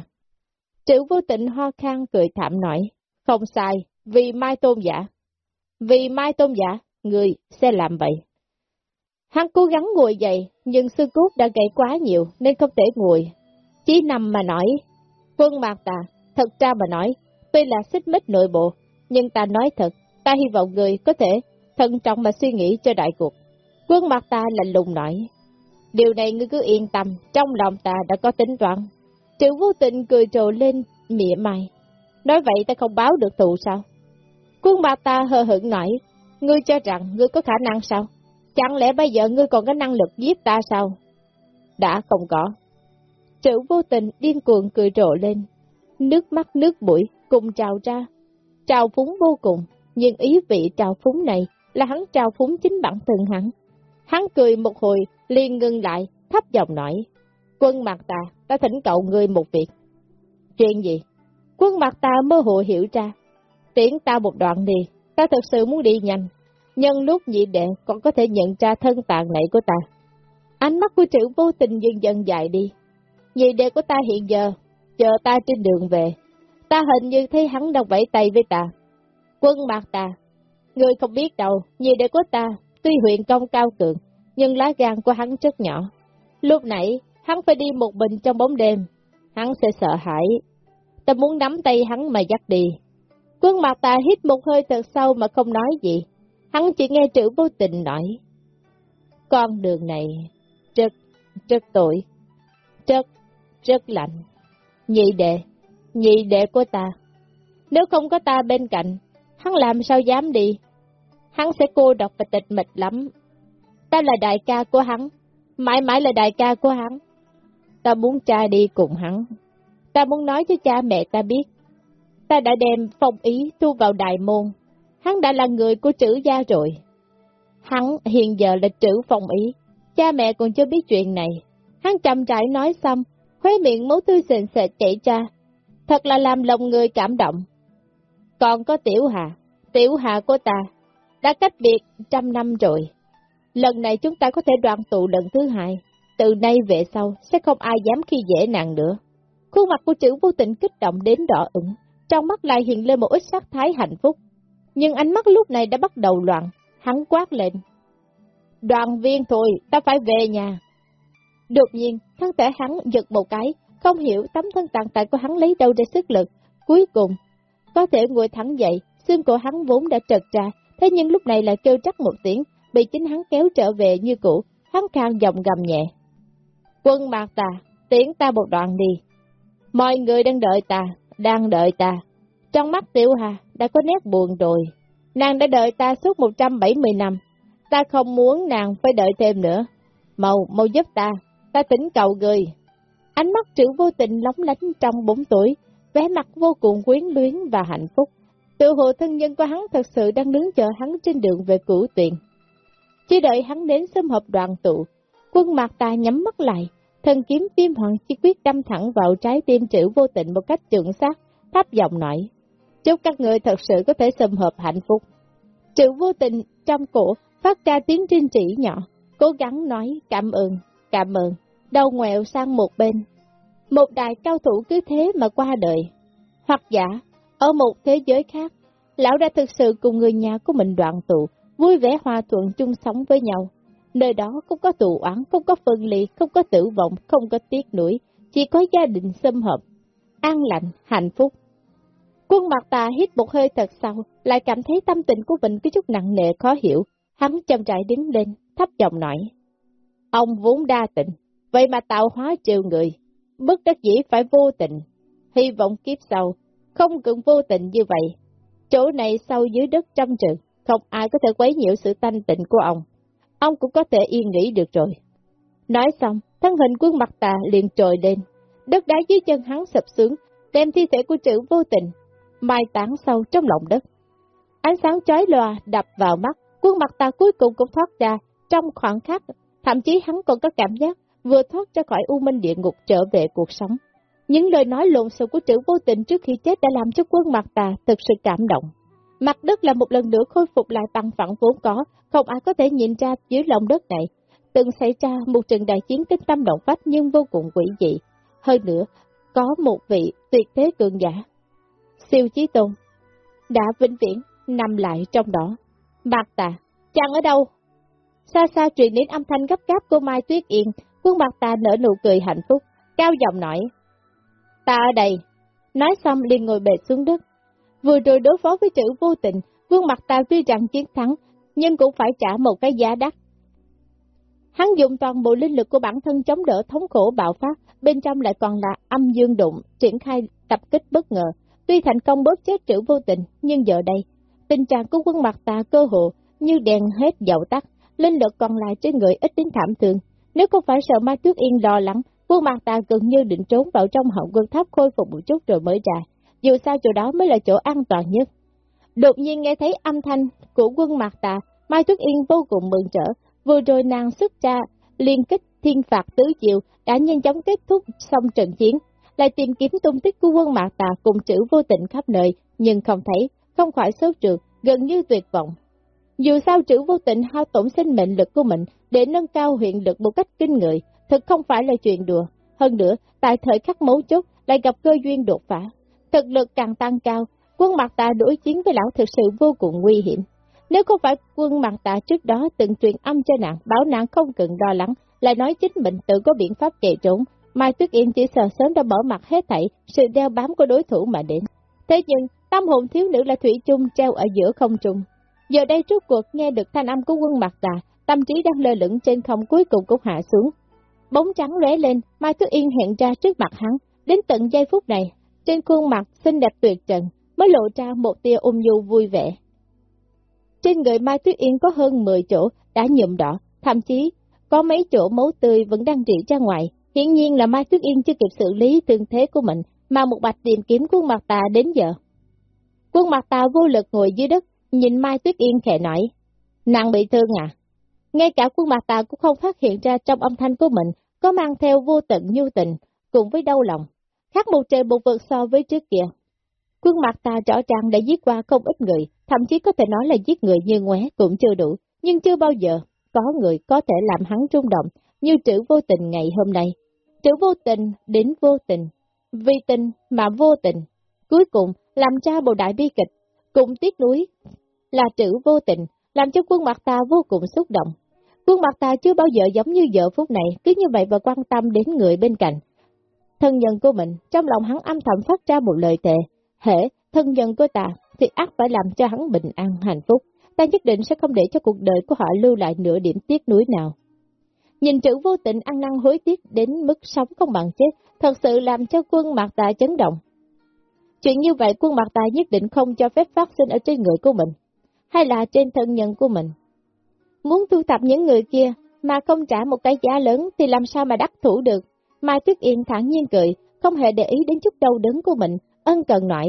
Chữ vô tình ho khang cười thảm nói, không sai, vì mai tôn giả. Vì mai tôn giả, người sẽ làm vậy. Hắn cố gắng ngồi dậy, nhưng xương cốt đã gãy quá nhiều nên không thể ngồi. Chỉ nằm mà nói, quân mạc ta, thật ra mà nói, tuy là xích mích nội bộ, nhưng ta nói thật, ta hy vọng người có thể thận trọng mà suy nghĩ cho đại cuộc. Quân mặt ta lạnh lùng nói, điều này ngươi cứ yên tâm, trong lòng ta đã có tính toán. Triệu vô tình cười trồ lên, mỉa mai. Nói vậy ta không báo được thù sao? Quân ba ta hờ hững nói, ngươi cho rằng ngươi có khả năng sao? Chẳng lẽ bây giờ ngươi còn có năng lực giết ta sao? Đã không có. chữ vô tình điên cuồng cười rộ lên, nước mắt nước mũi cùng trào ra. trào phúng vô cùng, nhưng ý vị trào phúng này là hắn trào phúng chính bản thân hắn. Hắn cười một hồi, liền ngưng lại, thấp giọng nói, quân mặt ta, ta thỉnh cậu ngươi một việc. Chuyện gì? Quân mặt ta mơ hồ hiểu ra, tiễn ta một đoạn đi, ta thật sự muốn đi nhanh, nhân lúc nhị đệ còn có thể nhận ra thân tàn này của ta. Ánh mắt của chữ vô tình dần dần dài đi. Nhị đệ của ta hiện giờ, chờ ta trên đường về. Ta hình như thấy hắn đang vẫy tay với ta. Quân mặt ta, người không biết đâu, nhị đệ của ta, tuy huyện công cao cường, nhưng lá gan của hắn rất nhỏ. Lúc nãy, hắn phải đi một mình trong bóng đêm. Hắn sẽ sợ hãi. Ta muốn nắm tay hắn mà dắt đi. Quân mặt ta hít một hơi thật sâu mà không nói gì. Hắn chỉ nghe chữ vô tình nói. Con đường này rất, rất tội, rất, rất lạnh. Nhị đệ, nhị đệ của ta. Nếu không có ta bên cạnh, hắn làm sao dám đi? Hắn sẽ cô độc và tịch mịch lắm. Ta là đại ca của hắn, mãi mãi là đại ca của hắn. Ta muốn cha đi cùng hắn. Ta muốn nói cho cha mẹ ta biết. Ta đã đem phong ý thu vào đại môn. Hắn đã là người của chữ gia rồi. Hắn hiện giờ là chữ phong ý. Cha mẹ còn chưa biết chuyện này. Hắn chậm rãi nói xong, khóe miệng máu tươi sền sệt chảy ra. Thật là làm lòng người cảm động. Còn có Tiểu Hà, Tiểu Hà của ta, đã cách biệt trăm năm rồi. Lần này chúng ta có thể đoàn tụ lần thứ hai. Từ nay về sau, sẽ không ai dám khi dễ nàng nữa. Khuôn mặt của chữ vô tình kích động đến đỏ ửng, trong mắt lại hiện lên một ít sắc thái hạnh phúc. Nhưng ánh mắt lúc này đã bắt đầu loạn, hắn quát lên. Đoàn viên thôi, ta phải về nhà. Đột nhiên, thân thể hắn giật một cái, không hiểu tấm thân tàn tại của hắn lấy đâu ra sức lực. Cuối cùng, có thể ngồi thẳng dậy, xương cổ hắn vốn đã trật ra, thế nhưng lúc này lại kêu trắc một tiếng, bị chính hắn kéo trở về như cũ, hắn khang giọng gầm nhẹ. Quân mạc ta, tiến ta một đoạn đi. Mọi người đang đợi ta, đang đợi ta. Trong mắt tiểu hà đã có nét buồn rồi. Nàng đã đợi ta suốt 170 năm. Ta không muốn nàng phải đợi thêm nữa. Màu, mau giúp ta, ta tỉnh cầu người. Ánh mắt chữ vô tình lóng lánh trong bốn tuổi, vẻ mặt vô cùng quyến luyến và hạnh phúc. Tự hồ thân nhân của hắn thật sự đang đứng chờ hắn trên đường về cửu tuyển. Chỉ đợi hắn đến xâm hợp đoàn tụ, quân mặt ta nhắm mắt lại, thần kiếm viêm hoàng chi quyết đâm thẳng vào trái tim chữ vô tình một cách chuẩn xác, thấp giọng nói. Chúc các người thật sự có thể xâm hợp hạnh phúc. Chữ vô tình trong cổ phát ra tiếng trinh chỉ nhỏ, cố gắng nói cảm ơn, cảm ơn, đầu ngoẹo sang một bên. Một đại cao thủ cứ thế mà qua đời. Hoặc giả, ở một thế giới khác, lão đã thực sự cùng người nhà của mình đoạn tụ, vui vẻ hòa thuận chung sống với nhau. Nơi đó không có tù oán, không có phân ly, không có tử vong, không có tiếc nuối, chỉ có gia đình xâm hợp, an lành, hạnh phúc. Quân mặt tà hít một hơi thật sâu, lại cảm thấy tâm tình của mình có chút nặng nề khó hiểu. Hắn chậm rãi đứng lên, thấp giọng nói. Ông vốn đa tình, vậy mà tạo hóa trừ người, bất đắc dĩ phải vô tình. Hy vọng kiếp sau, không cần vô tình như vậy. Chỗ này sâu dưới đất trăm trường, không ai có thể quấy nhiễu sự thanh tịnh của ông. Ông cũng có thể yên nghỉ được rồi. Nói xong, thân hình quân mặt tà liền trồi lên. Đất đá dưới chân hắn sập xuống, đem thi thể của chữ vô tình, mai tán sâu trong lòng đất. Ánh sáng chói lòa đập vào mắt, quân mặt tà cuối cùng cũng thoát ra, trong khoảng khắc, thậm chí hắn còn có cảm giác vừa thoát ra khỏi u minh địa ngục trở về cuộc sống. Những lời nói lộn xộn của chữ vô tình trước khi chết đã làm cho quân mặt tà thực sự cảm động. Mặt đất là một lần nữa khôi phục lại bằng phẳng vốn có, không ai có thể nhìn ra dưới lòng đất này. Từng xảy ra một trận đại chiến kinh tâm động phách nhưng vô cùng quỷ dị. Hơn nữa, có một vị tuyệt thế cường giả. Siêu chí tôn, đã vĩnh viễn nằm lại trong đó. Mạc tà, chàng ở đâu? Xa xa truyền đến âm thanh gấp gáp của Mai Tuyết Yên, khuôn mặt ta nở nụ cười hạnh phúc, cao giọng nói. Ta ở đây. Nói xong liền ngồi bệt xuống đất. Vừa rồi đối phó với chữ vô tình, vương mặt ta tuy rằng chiến thắng, nhưng cũng phải trả một cái giá đắt. Hắn dùng toàn bộ linh lực của bản thân chống đỡ thống khổ bạo phát, bên trong lại còn là âm dương đụng, triển khai tập kích bất ngờ. Tuy thành công bớt chết chữ vô tình, nhưng giờ đây, tình trạng của quân mặt ta cơ hộ như đèn hết dầu tắt, linh lực còn lại trên người ít đến thảm thương. Nếu không phải sợ Mai Tuyết Yên lo lắng, quân mặt ta gần như định trốn vào trong hậu quân tháp khôi phục một chút rồi mới ra. Dù sao chỗ đó mới là chỗ an toàn nhất. Đột nhiên nghe thấy âm thanh của quân Mạc Tà, Mai Tuyết Yên vô cùng mừng trở, vừa rồi nàng xuất ra liên kích thiên phạt tứ diệu đã nhanh chóng kết thúc xong trận chiến, lại tìm kiếm tung tích của quân Mạc Tà cùng chữ vô tình khắp nơi, nhưng không thấy, không khỏi sốt trượt, gần như tuyệt vọng. Dù sao chữ vô tình hao tổn sinh mệnh lực của mình để nâng cao huyện lực một cách kinh người, thật không phải là chuyện đùa. Hơn nữa, tại thời khắc mấu chốt lại gặp cơ duyên đột phá. Thực lực càng tăng cao, quân mặt tà đối chiến với lão thực sự vô cùng nguy hiểm. Nếu không phải quân mặt tà trước đó từng truyền âm cho nàng, bảo nàng không cần lo lắng, lại nói chính mình tự có biện pháp chạy trốn, Mai Tuyết Yên chỉ sợ sớm đã bỏ mặt hết thảy, sự đeo bám của đối thủ mà đến. Thế nhưng, tâm hồn thiếu nữ là thủy chung treo ở giữa không trung. Giờ đây trước cuộc nghe được thanh âm của quân mặt tà, tâm trí đang lơ lửng trên không cuối cùng cũng hạ xuống. Bóng trắng lóe lên, Mai Tuyết Yên hiện ra trước mặt hắn, đến tận giây phút này, trên khuôn mặt xinh đẹp tuyệt trần, mới lộ ra một tia ung nhu vui vẻ. Trên người Mai Tuyết Yên có hơn 10 chỗ đã nhuộm đỏ, thậm chí có mấy chỗ máu tươi vẫn đang rỉ ra ngoài. Hiển nhiên là Mai Tuyết Yên chưa kịp xử lý tương thế của mình, mà một bạch tìm kiếm quân mặt tà đến giờ. Quân mặt tà vô lực ngồi dưới đất, nhìn Mai Tuyết Yên khẽ nói, nàng bị thương à? Ngay cả quân mặt tà cũng không phát hiện ra trong âm thanh của mình có mang theo vô tận nhu tình, cùng với đau lòng, khác một trời một vực so với trước kia. Quân mặt ta rõ ràng đã giết qua không ít người, thậm chí có thể nói là giết người như ngoé cũng chưa đủ, nhưng chưa bao giờ có người có thể làm hắn rung động như trữ vô tình ngày hôm nay. Trữ vô tình đến vô tình, vì tình mà vô tình, cuối cùng làm cha bộ đại bi kịch, cùng tiếc nuối là trữ vô tình, làm cho quân mặt ta vô cùng xúc động. Quân mặt ta chưa bao giờ giống như giờ phút này, cứ như vậy và quan tâm đến người bên cạnh. Thân nhân của mình, trong lòng hắn âm thầm phát ra một lời tệ, Hễ, thân nhân của ta, thì ác phải làm cho hắn bình an, hạnh phúc. Ta nhất định sẽ không để cho cuộc đời của họ lưu lại nửa điểm tiếc nuối nào. Nhìn chữ vô tình ăn năn hối tiếc đến mức sống không bằng chết, thật sự làm cho quân mặt tài chấn động. Chuyện như vậy quân mặt tài nhất định không cho phép phát sinh ở trên người của mình, hay là trên thân nhân của mình. Muốn thu thập những người kia mà không trả một cái giá lớn thì làm sao mà đắc thủ được. Mai Tuyết Yên thẳng nhiên cười, không hề để ý đến chút đau đớn của mình, ân cần nói,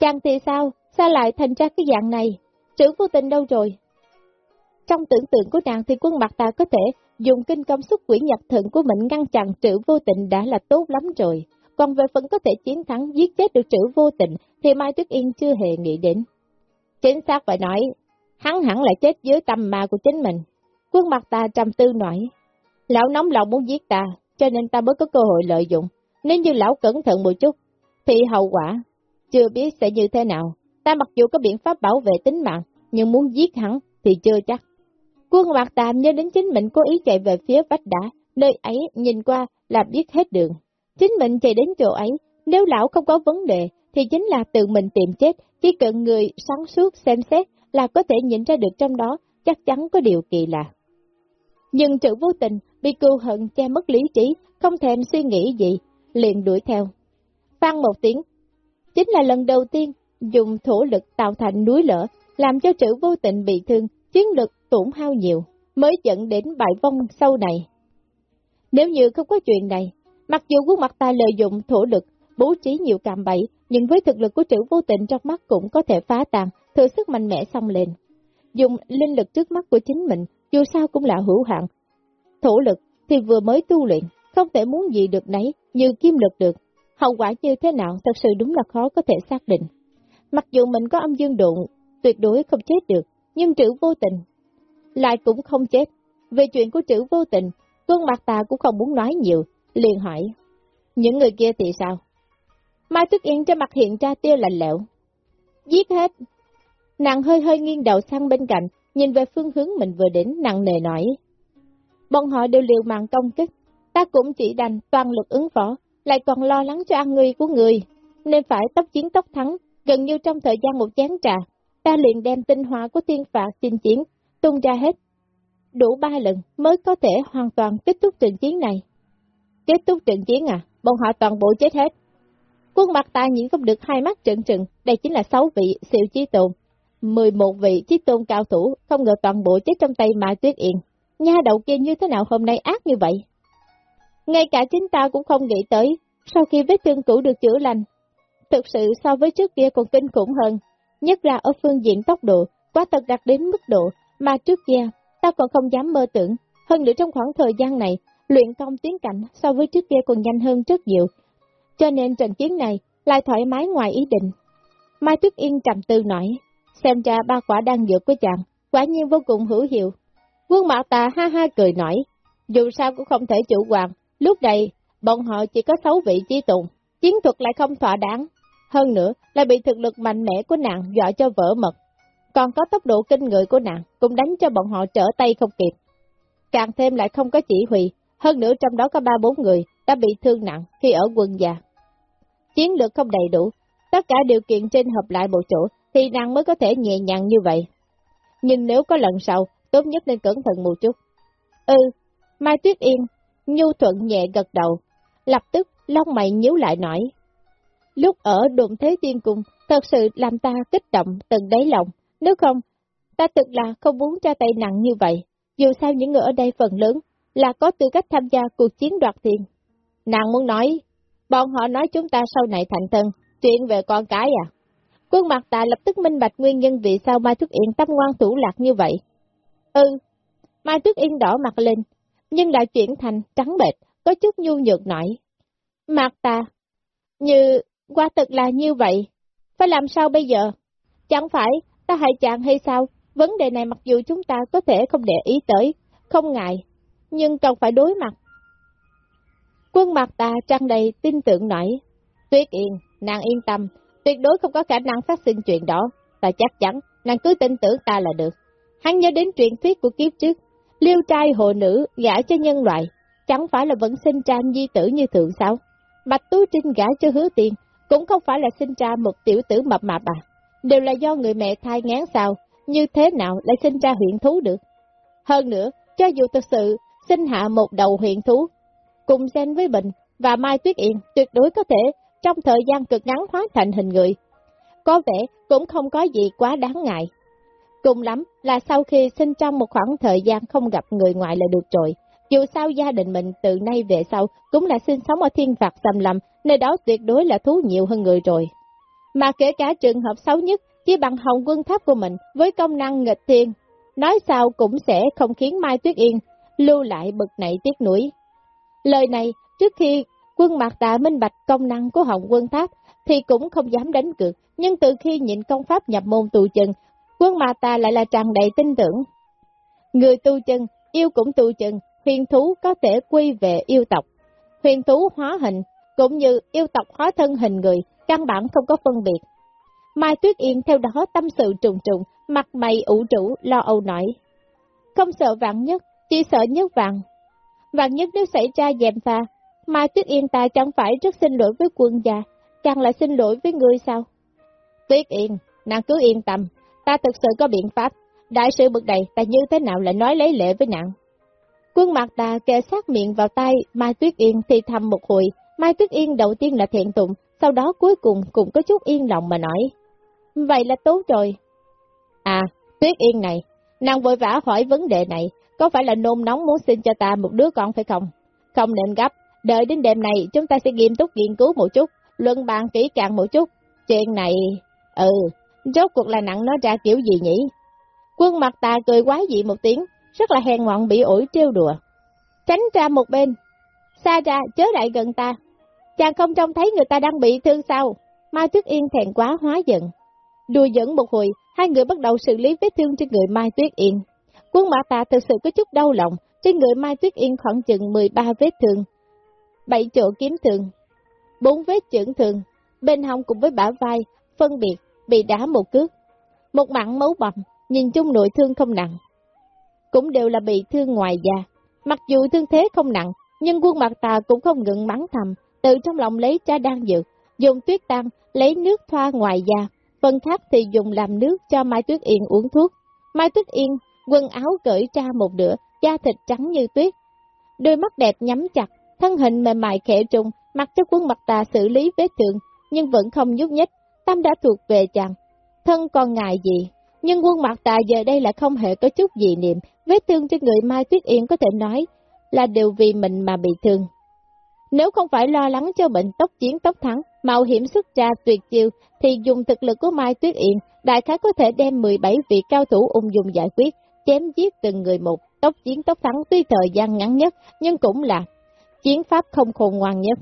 chàng thì sao, sao lại thành ra cái dạng này, chữ vô tình đâu rồi? Trong tưởng tượng của nàng thì quân mặt ta có thể dùng kinh công xuất quỷ nhập thượng của mình ngăn chặn chữ vô tình đã là tốt lắm rồi, còn về phần có thể chiến thắng giết chết được chữ vô tình thì Mai Tuyết Yên chưa hề nghĩ đến. Chính xác phải nói, hắn hẳn lại chết dưới tầm ma của chính mình. Quân mặt ta trầm tư nói, lão nóng lòng muốn giết ta, cho nên ta mới có cơ hội lợi dụng. Nếu như lão cẩn thận một chút, thì hậu quả, chưa biết sẽ như thế nào. Ta mặc dù có biện pháp bảo vệ tính mạng, nhưng muốn giết hắn thì chưa chắc. Quân mặt tạm nhớ đến chính mình cố ý chạy về phía vách đá, nơi ấy nhìn qua là biết hết đường. Chính mình chạy đến chỗ ấy, nếu lão không có vấn đề, thì chính là tự mình tìm chết, chỉ cần người sáng suốt xem xét là có thể nhìn ra được trong đó, chắc chắn có điều kỳ lạ. Nhưng sự vô tình, bị cưu hận che mất lý trí, không thèm suy nghĩ gì, liền đuổi theo. Phan một tiếng, chính là lần đầu tiên dùng thổ lực tạo thành núi lở, làm cho trữ vô tình bị thương, chiến lực tổn hao nhiều, mới dẫn đến bại vong sau này. Nếu như không có chuyện này, mặc dù quân mặt ta lợi dụng thổ lực, bố trí nhiều cạm bẫy, nhưng với thực lực của trữ vô tình trong mắt cũng có thể phá tàn, thừa sức mạnh mẽ xong lên. Dùng linh lực trước mắt của chính mình, dù sao cũng là hữu hạn. Thổ lực thì vừa mới tu luyện, không thể muốn gì được nấy, như kim lực được, Hậu quả như thế nào thật sự đúng là khó có thể xác định. Mặc dù mình có âm dương đụng tuyệt đối không chết được, nhưng trữ vô tình lại cũng không chết. Về chuyện của trữ vô tình, quân mặt ta cũng không muốn nói nhiều, liền hỏi. Những người kia thì sao? Mai Tuyết Yên cho mặt hiện ra tiêu lạnh lẽo. Giết hết. Nàng hơi hơi nghiêng đầu sang bên cạnh, nhìn về phương hướng mình vừa đến, nặng nề nói. Bọn họ đều liều mạng công kích, ta cũng chỉ đành toàn lực ứng phó, lại còn lo lắng cho an nguy của người, nên phải tốc chiến tốc thắng, gần như trong thời gian một chén trà, ta liền đem tinh hoa của tiên phạt chinh chiến, tung ra hết. Đủ ba lần mới có thể hoàn toàn kết thúc trận chiến này. Kết thúc trận chiến à, bọn họ toàn bộ chết hết. Quân mặt ta nhìn không được hai mắt trận trừng, đây chính là sáu vị siêu chí tôn. 11 vị chí tôn cao thủ, không ngờ toàn bộ chết trong tay Mai Tuyết Yên. Nha đầu kia như thế nào hôm nay ác như vậy? Ngay cả chính ta cũng không nghĩ tới, sau khi vết thương cũ được chữa lành, thực sự so với trước kia còn kinh khủng hơn. nhất là ở phương diện tốc độ, quá thật đạt đến mức độ mà trước kia ta còn không dám mơ tưởng. Hơn nữa trong khoảng thời gian này, luyện công tiến cảnh so với trước kia còn nhanh hơn rất nhiều. Cho nên trận chiến này lại thoải mái ngoài ý định. Mai Tuyết Yên trầm tư nói, xem ra ba quả đang dược của chàng, quả nhiên vô cùng hữu hiệu. Quân Mạc Tà ha ha cười nói, dù sao cũng không thể chủ quan, lúc này bọn họ chỉ có sáu vị chi tùng, chiến thuật lại không thỏa đáng. Hơn nữa, lại bị thực lực mạnh mẽ của nàng dọa cho vỡ mật. Còn có tốc độ kinh người của nàng, cũng đánh cho bọn họ trở tay không kịp. Càng thêm lại không có chỉ huy, hơn nữa trong đó có ba bốn người đã bị thương nặng khi ở quân già. Chiến lược không đầy đủ, tất cả điều kiện trên hợp lại một chỗ, thì nàng mới có thể nhẹ nhàng như vậy. Nhưng nếu có lần sau, tốt nhất nên cẩn thận một chút. Ừ, Mai Tuyết Yên, nhu thuận nhẹ gật đầu, lập tức lông mày nhíu lại nói. Lúc ở đồn thế tiên cung, thật sự làm ta kích động từng đáy lòng, nếu không, ta thực là không muốn ra tay nặng như vậy, dù sao những người ở đây phần lớn là có tư cách tham gia cuộc chiến đoạt tiền. Nàng muốn nói, bọn họ nói chúng ta sau này thành thân, chuyện về con cái à? Quân mặt ta lập tức minh bạch nguyên nhân vì sao Mai thúc Yên tâm ngoan thủ lạc như vậy. Ừ, Mai Tuyết Yên đỏ mặt lên, nhưng lại chuyển thành trắng bệch, có chút nhu nhược nổi. Mặt ta, như, qua thực là như vậy, phải làm sao bây giờ? Chẳng phải ta hại chàng hay sao? Vấn đề này mặc dù chúng ta có thể không để ý tới, không ngại, nhưng cần phải đối mặt. Quân mặt ta trăng đầy tin tưởng nổi. Tuyết yên, nàng yên tâm, tuyệt đối không có khả năng phát sinh chuyện đó. Ta chắc chắn, nàng cứ tin tưởng ta là được. Hắn nhớ đến truyền thuyết của kiếp trước, liêu trai hồ nữ gả cho nhân loại, chẳng phải là vẫn sinh ra di tử như thượng sao? Bạch Tú Trinh gả cho hứa tiền, cũng không phải là sinh ra một tiểu tử mập mạp à, đều là do người mẹ thai ngán sao, như thế nào lại sinh ra huyện thú được. Hơn nữa, cho dù thực sự sinh hạ một đầu huyện thú, cùng xen với Bình và Mai Tuyết Yên tuyệt đối có thể trong thời gian cực ngắn hóa thành hình người. Có vẻ cũng không có gì quá đáng ngại. Cùng lắm là sau khi sinh trong một khoảng thời gian không gặp người ngoại là được rồi. Dù sao gia đình mình từ nay về sau cũng là sinh sống ở thiên phạt xâm lầm nơi đó tuyệt đối là thú nhiều hơn người rồi. Mà kể cả trường hợp xấu nhất, chỉ bằng hồng quân tháp của mình với công năng nghịch thiên, nói sao cũng sẽ không khiến Mai Tuyết Yên lưu lại bực nảy tiếc nuối. Lời này, trước khi quân mạc tạ minh bạch công năng của hồng quân tháp, thì cũng không dám đánh cược, nhưng từ khi nhịn công pháp nhập môn tù chừng quân Ma Ta lại là tràn đầy tin tưởng. Người tu chân, yêu cũng tu chân, huyền thú có thể quy về yêu tộc. Huyền thú hóa hình, cũng như yêu tộc hóa thân hình người, căn bản không có phân biệt. Mai Tuyết Yên theo đó tâm sự trùng trùng, mặt mày ủ trụ, lo âu nổi. Không sợ vạn nhất, chỉ sợ nhất vạn. Vạn nhất nếu xảy ra dèm pha, Mai Tuyết Yên ta chẳng phải rất xin lỗi với quân gia, càng là xin lỗi với ngươi sao? Tuyết Yên, nàng cứ yên tâm, ta thực sự có biện pháp, đại sự bực đầy ta như thế nào lại nói lấy lệ với nàng. Quân mặt ta kề sát miệng vào tay Mai Tuyết Yên thì thầm một hồi, Mai Tuyết Yên đầu tiên là thiện tụng, sau đó cuối cùng cũng có chút yên lòng mà nói. Vậy là tốt rồi. À, Tuyết Yên này, nàng vội vã hỏi vấn đề này, có phải là nôn nóng muốn xin cho ta một đứa con phải không? Không nên gấp, đợi đến đêm này chúng ta sẽ nghiêm túc nghiên cứu một chút, luận bàn kỹ càng một chút. Chuyện này, ừ, rốt cuộc là nặng nó ra kiểu gì nhỉ? Quân mặt ta cười quái dị một tiếng, rất là hèn mọn bị ủi trêu đùa. Tránh ra một bên, xa ra chớ lại gần ta. Chàng không trông thấy người ta đang bị thương sao? Mai Tuyết Yên thèn quá hóa giận. Đùa dẫn một hồi, hai người bắt đầu xử lý vết thương trên người Mai Tuyết Yên. Quân mặt tà thực sự có chút đau lòng, trên người Mai Tuyết Yên khoảng chừng 13 vết thương, 7 chỗ kiếm thương, 4 vết trưởng thương, bên hông cùng với bả vai, phân biệt, bị đá một cước. Một mảng máu bầm, nhìn chung nội thương không nặng. Cũng đều là bị thương ngoài da. Mặc dù thương thế không nặng, nhưng quân mặt tà cũng không ngừng mắng thầm, từ trong lòng lấy cha đan dược, dùng tuyết tan, lấy nước thoa ngoài da, phần khác thì dùng làm nước cho Mai Tuyết Yên uống thuốc. Mai Tuyết Yên, quần áo cởi ra một nửa, da thịt trắng như tuyết. Đôi mắt đẹp nhắm chặt, thân hình mềm mại khẽ trùng, mặc cho quân mặt tà xử lý vết thương, nhưng vẫn không nhúc nhích, tâm đã thuộc về chàng. Thân còn ngại gì, nhưng quân mặt tà giờ đây là không hề có chút gì niệm, vết thương trên người Mai Tuyết Yên có thể nói là đều vì mình mà bị thương. Nếu không phải lo lắng cho bệnh tốc chiến tốc thắng, mạo hiểm xuất ra tuyệt chiêu, thì dùng thực lực của Mai Tuyết Yên đại khái có thể đem 17 vị cao thủ ung dung giải quyết, chém giết từng người một, tốc chiến tốc thắng tuy thời gian ngắn nhất, nhưng cũng là chiến pháp không khôn ngoan nhất.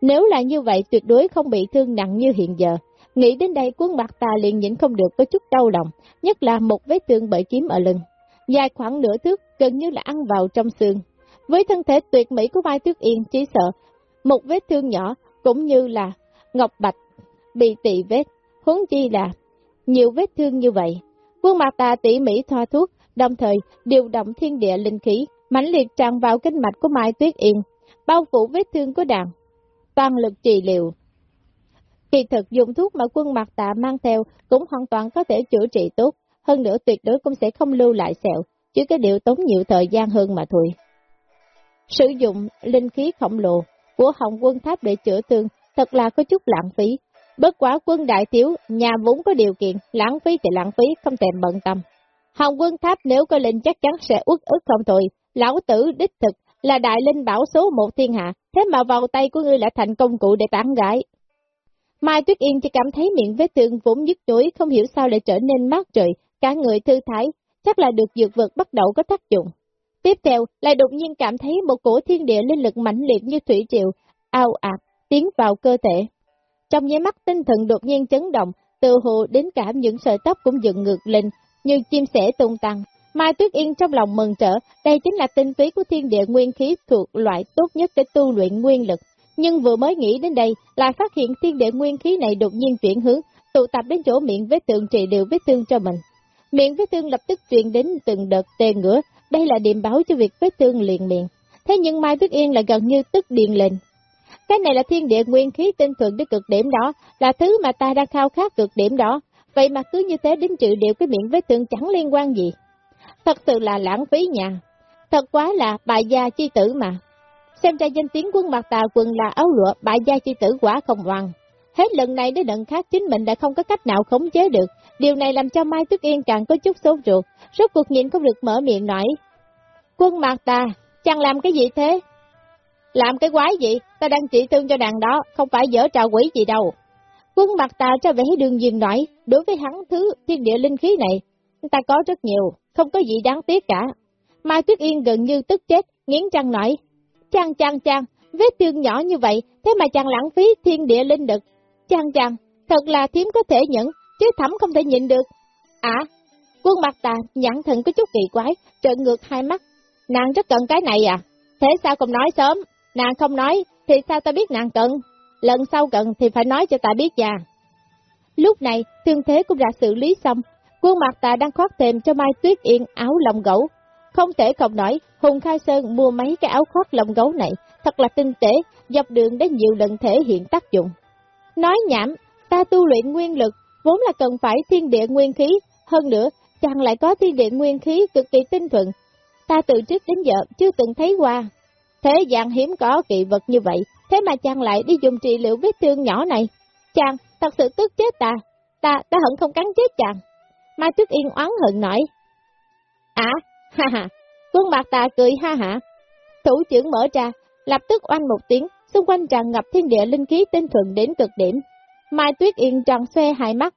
Nếu là như vậy tuyệt đối không bị thương nặng như hiện giờ. Nghĩ đến đây quân mặt ta liền nhịn không được có chút đau lòng, nhất là một vết thương bởi kiếm ở lưng. Dài khoảng nửa thước, gần như là ăn vào trong xương. Với thân thể tuyệt mỹ của Mai Tuyết Yên chỉ sợ, một vết thương nhỏ cũng như là ngọc bạch bị tị vết, huống chi là nhiều vết thương như vậy. Quân mặt ta tỉ mỉ thoa thuốc, đồng thời điều động thiên địa linh khí, mãnh liệt tràn vào kinh mạch của Mai Tuyết Yên, bao phủ vết thương của đàn, toàn lực trị liệu. Kỳ thực dùng thuốc mà quân mặt tạ mang theo cũng hoàn toàn có thể chữa trị tốt, hơn nữa tuyệt đối cũng sẽ không lưu lại sẹo, chứ cái điều tốn nhiều thời gian hơn mà thôi. Sử dụng linh khí khổng lồ của Hồng quân tháp để chữa thương thật là có chút lãng phí. Bất quá quân đại thiếu, nhà vốn có điều kiện, lãng phí thì lãng phí, không thèm bận tâm. Hồng quân tháp nếu có linh chắc chắn sẽ uất ức không thôi, lão tử đích thực là đại linh bảo số một thiên hạ, thế mà vào tay của ngươi lại thành công cụ để tán gái. Mai Tuyết Yên chỉ cảm thấy miệng vết thương vốn dứt nhối, không hiểu sao lại trở nên mát trời, cả người thư thái, chắc là được dược vật bắt đầu có tác dụng. Tiếp theo, lại đột nhiên cảm thấy một cổ thiên địa linh lực mãnh liệt như thủy triều, ao ạt, tiến vào cơ thể. Trong nháy mắt tinh thần đột nhiên chấn động, từ hồ đến cả những sợi tóc cũng dựng ngược lên, như chim sẻ tung tăng. Mai Tuyết Yên trong lòng mừng trở, đây chính là tinh túy của thiên địa nguyên khí thuộc loại tốt nhất để tu luyện nguyên lực. Nhưng vừa mới nghĩ đến đây, lại phát hiện thiên địa nguyên khí này đột nhiên chuyển hướng, tụ tập đến chỗ miệng vết thương trị liệu vết thương cho mình. Miệng vết thương lập tức truyền đến từng đợt tê ngửa, đây là điểm báo cho việc vết thương liền miệng. Thế nhưng Mai Tuyết Yên lại gần như tức điện lên. Cái này là thiên địa nguyên khí tinh thuần đến cực điểm đó, là thứ mà ta đang khao khát cực điểm đó. Vậy mà cứ như thế đến trị liệu cái miệng vết thương chẳng liên quan gì. Thật sự là lãng phí nhà. Thật quá là bại gia chi tử mà. Xem ra danh tiếng quân mặt tà quần là áo lụa, bại gia chi tử quả không hoàng. Hết lần này đến lần khác chính mình đã không có cách nào khống chế được. Điều này làm cho Mai Tuyết Yên càng có chút sốt ruột, rốt cuộc nhìn không được mở miệng nói. Quân mặt tà, chẳng làm cái gì thế? Làm cái quái gì? Ta đang trị thương cho đàn đó, không phải dở trò quỷ gì đâu. Quân mặt ta cho vẻ đường duyên nói, đối với hắn thứ thiên địa linh khí này, ta có rất nhiều, không có gì đáng tiếc cả. Mai Tuyết Yên gần như tức chết, nghiến răng nói, chàng chàng chàng, vết thương nhỏ như vậy, thế mà chàng lãng phí thiên địa linh lực. Chàng chàng, thật là thiếm có thể nhẫn, chứ thẩm không thể nhịn được. À, quân mặt ta nhãn thần có chút kỳ quái, trợn ngược hai mắt. Nàng rất cần cái này à? Thế sao không nói sớm? Nàng không nói, thì sao ta biết nàng cần? Lần sau cần thì phải nói cho ta biết già. Lúc này, thương thế cũng đã xử lý xong, Khuôn mặt ta đang khoác thêm cho Mai Tuyết Yên áo lông gấu. Không thể không nói, Hùng Khai Sơn mua mấy cái áo khoác lông gấu này, thật là tinh tế, dọc đường đã nhiều lần thể hiện tác dụng. Nói nhảm, ta tu luyện nguyên lực, vốn là cần phải thiên địa nguyên khí, hơn nữa, chàng lại có thiên địa nguyên khí cực kỳ tinh thuận. Ta từ trước đến giờ chưa từng thấy qua. Thế gian hiếm có kỳ vật như vậy, thế mà chàng lại đi dùng trị liệu vết thương nhỏ này. Chàng, thật sự tức chết ta, ta, ta hận không cắn chết chàng. Mai Tuyết Yên oán hận nói. À, ha ha, quân bạc ta cười ha hả. Thủ trưởng mở ra, lập tức oanh một tiếng, xung quanh tràn ngập thiên địa linh khí tinh thuần đến cực điểm. Mai Tuyết Yên tròn xoe hai mắt.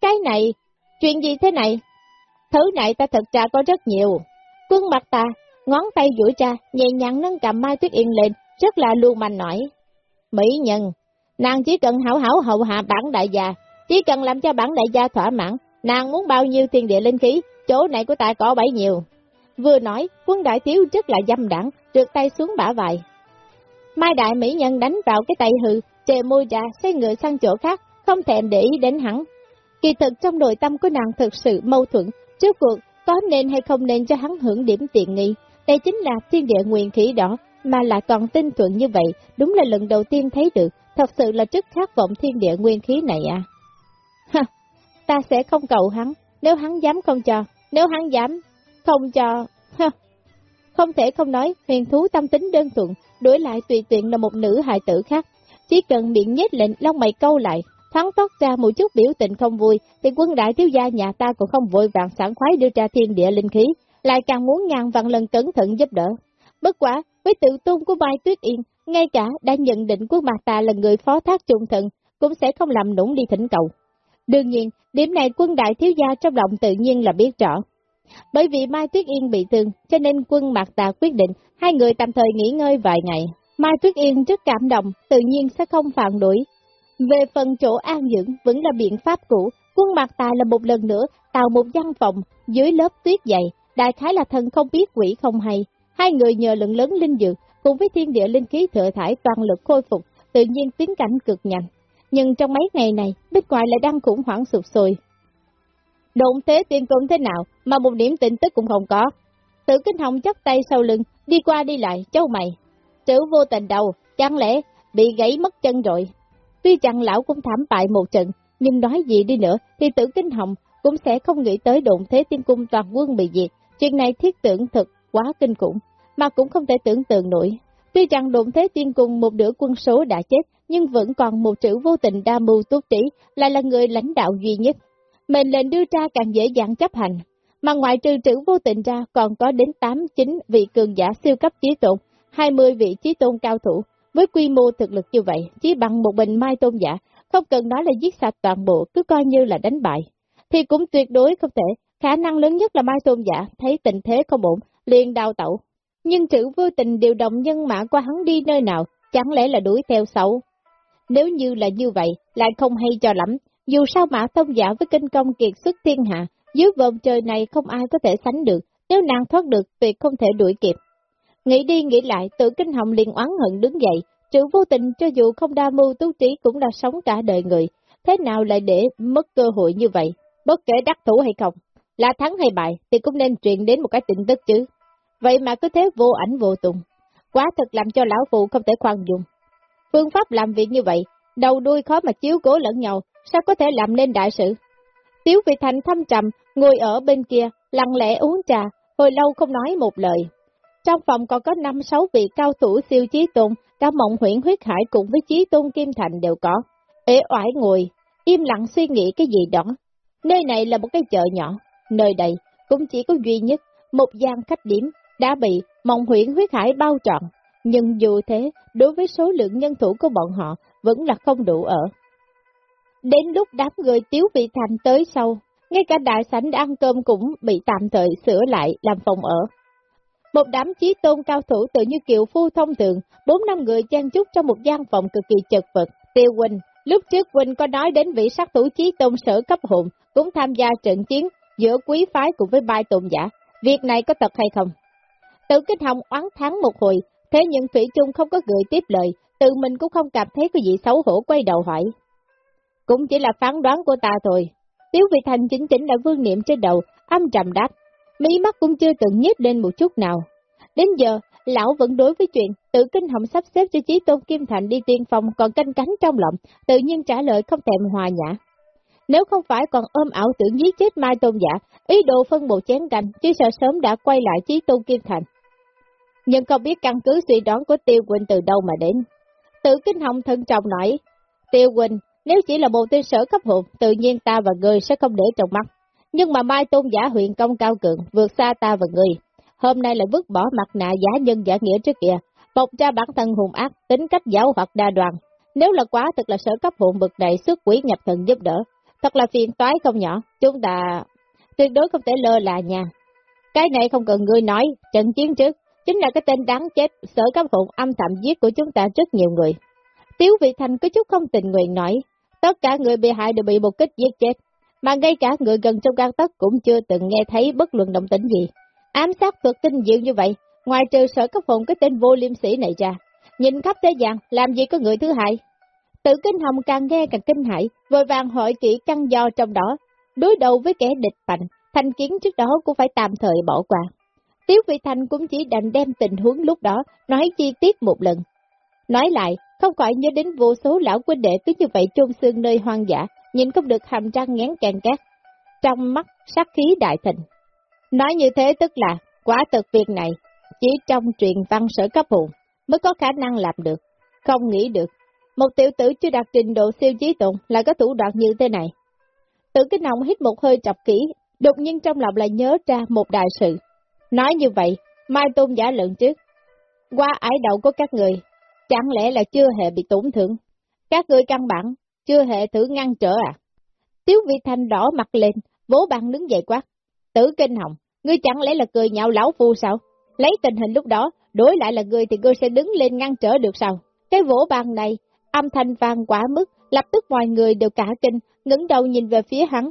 Cái này, chuyện gì thế này? Thứ này ta thật ra có rất nhiều. Quân bạc ta, ngón tay duỗi ra, nhẹ nhàng nâng cầm Mai Tuyết Yên lên, rất là lưu manh nổi. Mỹ nhân, nàng chỉ cần hảo hảo hậu hạ bản đại gia, chỉ cần làm cho bản đại gia thỏa mãn, nàng muốn bao nhiêu thiên địa linh khí, chỗ này của ta có bấy nhiêu. Vừa nói, quân đại thiếu rất là dâm đẳng, trượt tay xuống bả vai. Mai đại mỹ nhân đánh vào cái tay hư, chề môi ra, xoay người sang chỗ khác, không thèm để ý đến hắn. Kỳ thực trong nội tâm của nàng thực sự mâu thuẫn, trước cuộc có nên hay không nên cho hắn hưởng điểm tiện nghi. Đây chính là thiên địa nguyên khí đó, mà lại còn tinh thuận như vậy, đúng là lần đầu tiên thấy được, thật sự là rất khát vọng thiên địa nguyên khí này à. Ta sẽ không cầu hắn, nếu hắn dám không cho, nếu hắn dám không cho, ha. Không thể không nói, huyền thú tâm tính đơn thuận, đối lại tùy tiện là một nữ hài tử khác. Chỉ cần miệng nhếch lệnh lông mày câu lại, thoáng tốt ra một chút biểu tình không vui, thì quân đại thiếu gia nhà ta cũng không vội vàng sẵn khoái đưa ra thiên địa linh khí, lại càng muốn ngàn vạn lần cẩn thận giúp đỡ. Bất quả, với tự tôn của Mai Tuyết Yên, ngay cả đã nhận định quốc mặt ta là người phó thác trung thần, cũng sẽ không làm nũng đi thỉnh cầu. Đương nhiên, điểm này quân đại thiếu gia trong lòng tự nhiên là biết rõ. Bởi vì Mai Tuyết Yên bị thương, cho nên quân Mạc Tà quyết định hai người tạm thời nghỉ ngơi vài ngày. Mai Tuyết Yên rất cảm động, tự nhiên sẽ không phản đối. Về phần chỗ an dưỡng, vẫn là biện pháp cũ, quân Mạc Tà là một lần nữa tạo một văn phòng dưới lớp tuyết dày, đại khái là thần không biết quỷ không hay. Hai người nhờ lượng lớn linh dược, cùng với thiên địa linh khí thừa thải toàn lực khôi phục, tự nhiên tiến cảnh cực nhanh. Nhưng trong mấy ngày này, bên ngoài lại đang khủng hoảng sụp sùi. đụng thế tiên cung thế nào mà một điểm tin tức cũng không có. Tử kinh hồng chắp tay sau lưng, đi qua đi lại, châu mày. Chữ vô tình đầu, chẳng lẽ bị gãy mất chân rồi. Tuy rằng lão cũng thảm bại một trận, nhưng nói gì đi nữa thì tử kinh hồng cũng sẽ không nghĩ tới đụng thế tiên cung toàn quân bị diệt. Chuyện này thiết tưởng thật quá kinh khủng, mà cũng không thể tưởng tượng nổi. Tuy rằng đụng thế tiên cung một nửa quân số đã chết, nhưng vẫn còn một chữ vô tình đa mưu tốt trí, lại là người lãnh đạo duy nhất. Mệnh lệnh đưa ra càng dễ dàng chấp hành, mà ngoại trừ chữ vô tình ra còn có đến 8-9 vị cường giả siêu cấp trí tôn, 20 vị trí tôn cao thủ, với quy mô thực lực như vậy, chỉ bằng một bình mai tôn giả, không cần nói là giết sạch toàn bộ, cứ coi như là đánh bại, thì cũng tuyệt đối không thể, khả năng lớn nhất là mai tôn giả, thấy tình thế không ổn, liền đào tẩu. Nhưng chữ vô tình điều động nhân mã qua hắn đi nơi nào, chẳng lẽ là đuổi theo xấu. Nếu như là như vậy, lại không hay cho lắm, dù sao mã tông giả với kinh công kiệt xuất thiên hạ, dưới vòng trời này không ai có thể sánh được, nếu nàng thoát được tuyệt không thể đuổi kịp. Nghĩ đi nghĩ lại, tự kinh hồng liền oán hận đứng dậy, chữ vô tình cho dù không đa mưu tú trí cũng là sống cả đời người, thế nào lại để mất cơ hội như vậy, bất kể đắc thủ hay không, là thắng hay bại thì cũng nên truyền đến một cái tin tức chứ. Vậy mà cứ thế vô ảnh vô tùng, quá thật làm cho lão phụ không thể khoan dung. Phương pháp làm việc như vậy, đầu đuôi khó mà chiếu cố lẫn nhau, sao có thể làm nên đại sự? Tiếu Vị Thành thâm trầm, ngồi ở bên kia, lặng lẽ uống trà, hồi lâu không nói một lời. Trong phòng còn có năm sáu vị cao thủ siêu trí tôn, cả mộng huyện huyết hải cùng với trí tôn Kim Thành đều có. Ế oải ngồi, im lặng suy nghĩ cái gì đó. Nơi này là một cái chợ nhỏ, nơi đây cũng chỉ có duy nhất một gian khách điểm đã bị mộng huyện huyết hải bao trọn. Nhưng dù thế, đối với số lượng nhân thủ của bọn họ vẫn là không đủ ở. Đến lúc đám người tiếu vị thành tới sau, ngay cả đại sảnh ăn cơm cũng bị tạm thời sửa lại làm phòng ở. Một đám chí tôn cao thủ tự như kiều phu thông thường, bốn năm người trang trúc trong một gian phòng cực kỳ chật vật. Tiêu Quỳnh, lúc trước Quỳnh có nói đến vị sát thủ chí tôn sở cấp hồn, cũng tham gia trận chiến giữa quý phái cùng với bai tôn giả. Việc này có thật hay không? Tự kinh hồng oán thắng một hồi, thế nhưng Thủy Chung không có gửi tiếp lời, tự mình cũng không cảm thấy có gì xấu hổ quay đầu hỏi. Cũng chỉ là phán đoán của ta thôi. Tiếu Vị Thành chính chính là vương niệm trên đầu, âm trầm đáp. mí mắt cũng chưa từng nhếch lên một chút nào. Đến giờ, lão vẫn đối với chuyện tự kinh hồng sắp xếp cho Chí Tôn Kim Thành đi tiên phòng còn canh cánh trong lòng, tự nhiên trả lời không thèm hòa nhã. Nếu không phải còn ôm ảo tưởng giết chết Mai Tôn Giả, ý đồ phân bộ chén canh, chỉ sợ sớm đã quay lại Chí Tôn Kim Thành. Nhưng không biết căn cứ suy đoán của Tiêu Quỳnh từ đâu mà đến. Tự kinh hồng thân trọng nói, Tiêu Quỳnh nếu chỉ là một tên sở cấp hụt, tự nhiên ta và người sẽ không để trong mắt. Nhưng mà Mai Tôn giả huyện công cao cường, vượt xa ta và người. Hôm nay là vứt bỏ mặt nạ giả nhân giả nghĩa trước kia, bộc ra bản thân hùng ác, tính cách giáo hoặc đa đoàn. Nếu là quá thật là sở cấp hụn bực này xuất quỷ nhập thần giúp đỡ, thật là phiền toái không nhỏ, chúng ta tuyệt đối không thể lơ là nha. Cái này không cần ngươi nói, trận chiến trước, chính là cái tên đáng chết, sở cấp phụng âm thầm giết của chúng ta rất nhiều người. Tiếu vị thành có chút không tình nguyện nói, tất cả người bị hại đều bị một kích giết chết, mà ngay cả người gần trong gan tất cũng chưa từng nghe thấy bất luận động tĩnh gì. Ám sát thuật tinh diệu như vậy, ngoài trừ sở cấp phụng cái tên vô liêm sĩ này ra, nhìn khắp thế gian, làm gì có người thứ hai. Tự kinh hồng càng nghe càng kinh hãi, vội vàng hỏi kỹ căn do trong đó, đối đầu với kẻ địch mạnh, thành kiến trước đó cũng phải tạm thời bỏ qua. Tiếu Vị Thanh cũng chỉ đành đem tình huống lúc đó nói chi tiết một lần. Nói lại, không khỏi nhớ đến vô số lão quân đệ cứ như vậy chôn xương nơi hoang dã, nhìn không được hàm răng ngán càng cát. Trong mắt sát khí đại thịnh. Nói như thế tức là, quả thực việc này, chỉ trong truyền văn sở cấp hồn mới có khả năng làm được. Không nghĩ được, một tiểu tử chưa đạt trình độ siêu trí tụng lại có thủ đoạn như thế này. Tử cái nòng hít một hơi chọc kỹ, đột nhiên trong lòng lại nhớ ra một đại sự. Nói như vậy, Mai Tôn giả lượng trước. Qua ải đầu của các người, Chẳng lẽ là chưa hề bị tổn thương? Các ngươi căn bản, chưa hề thử ngăn trở à? Tiếu vị thanh đỏ mặt lên, vỗ bàn đứng dậy quát. Tử kinh hồng, ngươi chẳng lẽ là cười nhạo lão phu sao? Lấy tình hình lúc đó, đối lại là ngươi thì ngươi sẽ đứng lên ngăn trở được sao? Cái vỗ bàn này, âm thanh vang quá mức, lập tức mọi người đều cả kinh, ngẩng đầu nhìn về phía hắn.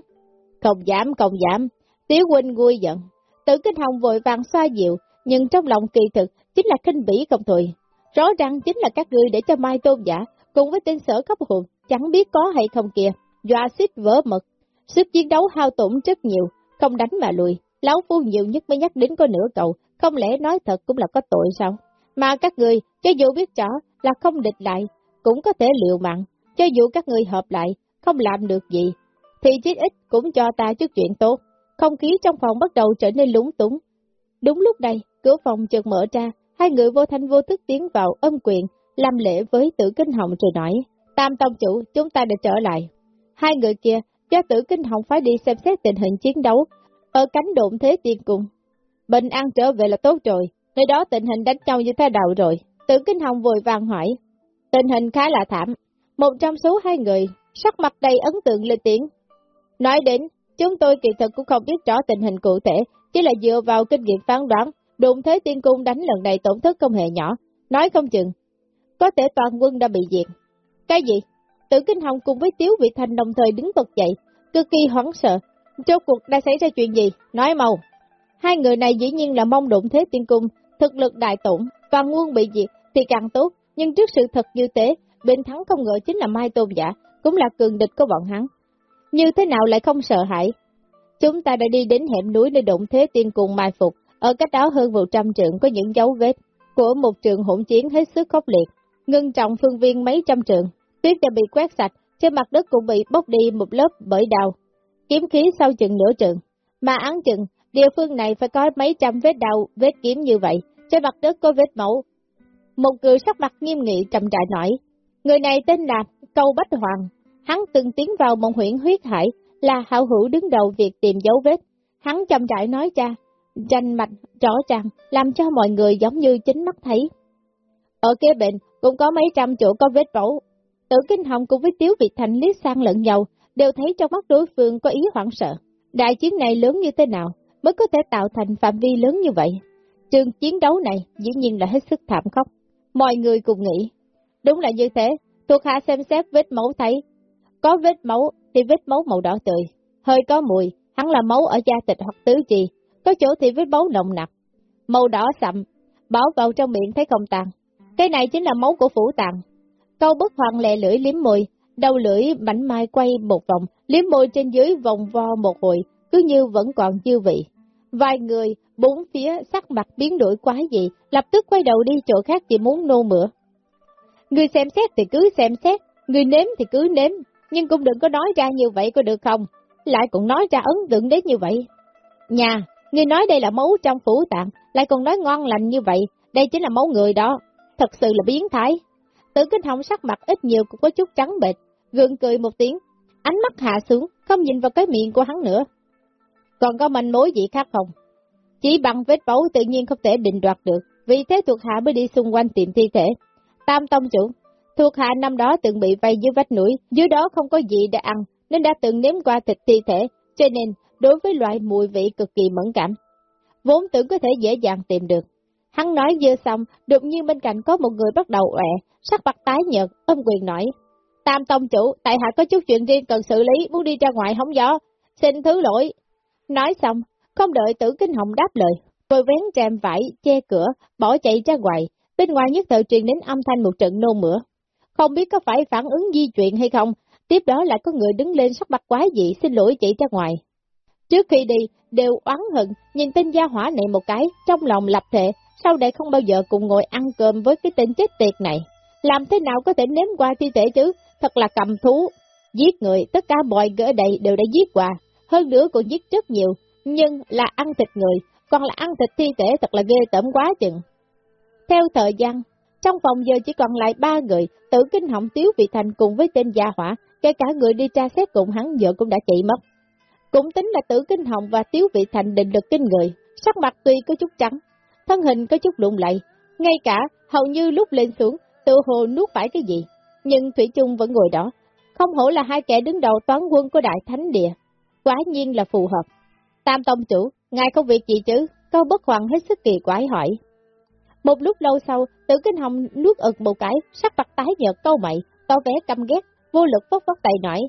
Không giảm, không giảm, Tiếu huynh vui giận. Tử kinh hồng vội vàng xoa dịu, nhưng trong lòng kỳ thực chính là kinh bỉ không thôi. Rõ ràng chính là các ngươi để cho Mai Tôn giả cùng với tên sở cấp hồn, chẳng biết có hay không kìa, dọa xít vỡ mật. Sức chiến đấu hao tổn rất nhiều, không đánh mà lùi. Lão phu nhiều nhất mới nhắc đến có nửa cậu, không lẽ nói thật cũng là có tội sao? Mà các người, cho dù biết rõ là không địch lại, cũng có thể liệu mạng, cho dù các người hợp lại, không làm được gì, thì chí ít cũng cho ta chút chuyện tốt. Không khí trong phòng bắt đầu trở nên lúng túng. Đúng lúc này, cửa phòng chợt mở ra, hai người vô thanh vô thức tiến vào ân quyền, làm lễ với tử kinh hồng rồi nói, Tam Tông Chủ, chúng ta đã trở lại. Hai người kia, do tử kinh hồng phải đi xem xét tình hình chiến đấu, ở cánh độn thế tiên cùng Bình an trở về là tốt rồi, nơi đó tình hình đánh nhau như thế nào rồi. Tử kinh hồng vội vàng hỏi, tình hình khá là thảm. Một trong số hai người, sắc mặt đầy ấn tượng lên tiếng. Nói đến, chúng tôi kỳ thực cũng không biết rõ tình hình cụ thể, chỉ là dựa vào kinh nghiệm phán đoán, đụng thế tiên cung đánh lần này tổn thất không hề nhỏ, nói không chừng. Có thể toàn quân đã bị diệt. Cái gì? Tử Kinh Hồng cùng với Tiếu Vị Thành đồng thời đứng bật dậy, cực kỳ hoảng sợ. Trong cuộc đã xảy ra chuyện gì? Nói màu. Hai người này dĩ nhiên là mong đụng thế tiên cung, thực lực đại tổn, toàn quân bị diệt thì càng tốt, nhưng trước sự thật như thế, bên thắng không ngờ chính là Mai Tôn Giả, cũng là cường địch của bọn hắn. Như thế nào lại không sợ hãi? Chúng ta đã đi đến hẻm núi nơi đụng thế tiên cung mai phục, ở cách đó hơn một trăm trượng có những dấu vết của một trường hỗn chiến hết sức khốc liệt, ngưng trọng phương viên mấy trăm trượng, tuyết đã bị quét sạch, trên mặt đất cũng bị bốc đi một lớp bởi đào, kiếm khí sau chừng nửa trượng, mà án chừng, địa phương này phải có mấy trăm vết đào, vết kiếm như vậy, trên mặt đất có vết mẫu. Một người sắc mặt nghiêm nghị trầm trại nói, người này tên là Câu Bách Hoàng, hắn từng tiến vào một huyện huyết hải, là hảo hữu đứng đầu việc tìm dấu vết. Hắn chậm rãi nói ra, ranh mạch, rõ ràng, làm cho mọi người giống như chính mắt thấy. Ở kế bên cũng có mấy trăm chỗ có vết mẫu. Tử Kinh Hồng cùng với Tiếu Việt Thành liếc sang lẫn nhau, đều thấy trong mắt đối phương có ý hoảng sợ. Đại chiến này lớn như thế nào mới có thể tạo thành phạm vi lớn như vậy? Trường chiến đấu này dĩ nhiên là hết sức thảm khốc. Mọi người cùng nghĩ, đúng là như thế, thuộc hạ xem xét vết máu thấy. Có vết máu thì vết máu màu đỏ tươi, hơi có mùi, hắn là máu ở da thịt hoặc tứ chi, có chỗ thì vết máu nồng nặc, màu đỏ sậm, bỏ vào trong miệng thấy không tàn. Cái này chính là máu của phủ tàng. Câu bức hoàng lệ lưỡi liếm môi, đầu lưỡi mảnh mai quay một vòng, liếm môi trên dưới vòng vo một hồi, cứ như vẫn còn dư vị. Vài người, bốn phía sắc mặt biến đổi quá gì, lập tức quay đầu đi chỗ khác chỉ muốn nô mửa. Người xem xét thì cứ xem xét, người nếm thì cứ nếm, nhưng cũng đừng có nói ra như vậy có được không? Lại còn nói ra ấn tượng đến như vậy. Nhà, Ngươi nói đây là máu trong phủ tạng, lại còn nói ngon lành như vậy, đây chính là máu người đó. Thật sự là biến thái. Tử kinh hồng sắc mặt ít nhiều cũng có chút trắng bệch, gượng cười một tiếng, ánh mắt hạ xuống, không nhìn vào cái miệng của hắn nữa. Còn có manh mối gì khác không? Chỉ bằng vết máu tự nhiên không thể định đoạt được, vì thế thuộc hạ mới đi xung quanh tìm thi thể. Tam tông chủ, thuộc hạ năm đó từng bị vây dưới vách núi, dưới đó không có gì để ăn, nên đã từng nếm qua thịt thi thể, cho nên đối với loại mùi vị cực kỳ mẫn cảm. Vốn tưởng có thể dễ dàng tìm được. Hắn nói vừa xong, đột nhiên bên cạnh có một người bắt đầu ẹ, sắc mặt tái nhợt, âm quyền nói. Tam tông chủ, tại hạ có chút chuyện riêng cần xử lý, muốn đi ra ngoài hóng gió, xin thứ lỗi. Nói xong, không đợi tử kinh hồng đáp lời, vừa vén rèm vải, che cửa, bỏ chạy ra ngoài, bên ngoài nhất thời truyền đến âm thanh một trận nôn mửa. Không biết có phải phản ứng di chuyển hay không, tiếp đó lại có người đứng lên sắc mặt quái dị xin lỗi chị ra ngoài. Trước khi đi, đều oán hận, nhìn tên gia hỏa này một cái, trong lòng lập thể, sau đây không bao giờ cùng ngồi ăn cơm với cái tên chết tiệt này. Làm thế nào có thể nếm qua thi thể chứ, thật là cầm thú. Giết người, tất cả mọi người ở đây đều đã giết qua, hơn nữa còn giết rất nhiều, nhưng là ăn thịt người, còn là ăn thịt thi thể thật là ghê tởm quá chừng. Theo thời gian, trong phòng giờ chỉ còn lại ba người, tử kinh họng tiếu vị thành cùng với tên gia hỏa, kể cả người đi tra xét cùng hắn giờ cũng đã chạy mất. Cũng tính là tử kinh hồng và tiếu vị thành định lực kinh người, sắc mặt tuy có chút trắng, thân hình có chút lụng lạy, ngay cả hầu như lúc lên xuống, tự hồ nuốt phải cái gì, nhưng Thủy chung vẫn ngồi đó. không hổ là hai kẻ đứng đầu toán quân của Đại Thánh Địa. quá nhiên là phù hợp. Tam Tông Chủ, ngài không việc gì chứ? Câu bất hoàng hết sức kỳ quái hỏi. Một lúc lâu sau, tử kinh hồng nuốt ực một cái, sắc mặt tái nhợt câu mày, to vẻ căm ghét, vô lực phốc phốc tay nói.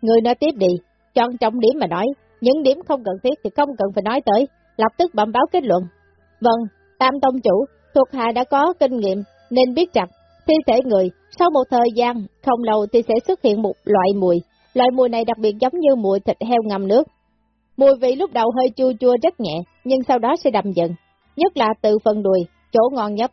Người nói tiếp đi, chọn trọng điểm mà nói, những điểm không cần thiết thì không cần phải nói tới, lập tức bẩm báo kết luận. Vâng, Tam Tông Chủ, thuộc hạ đã có kinh nghiệm, nên biết chặt, thi thể người, sau một thời gian, không lâu thì sẽ xuất hiện một loại mùi, loại mùi này đặc biệt giống như mùi thịt heo ngâm nước. Mùi vị lúc đầu hơi chua chua rất nhẹ, nhưng sau đó sẽ đậm dần, nhất là từ phần đùi, chỗ ngon nhất.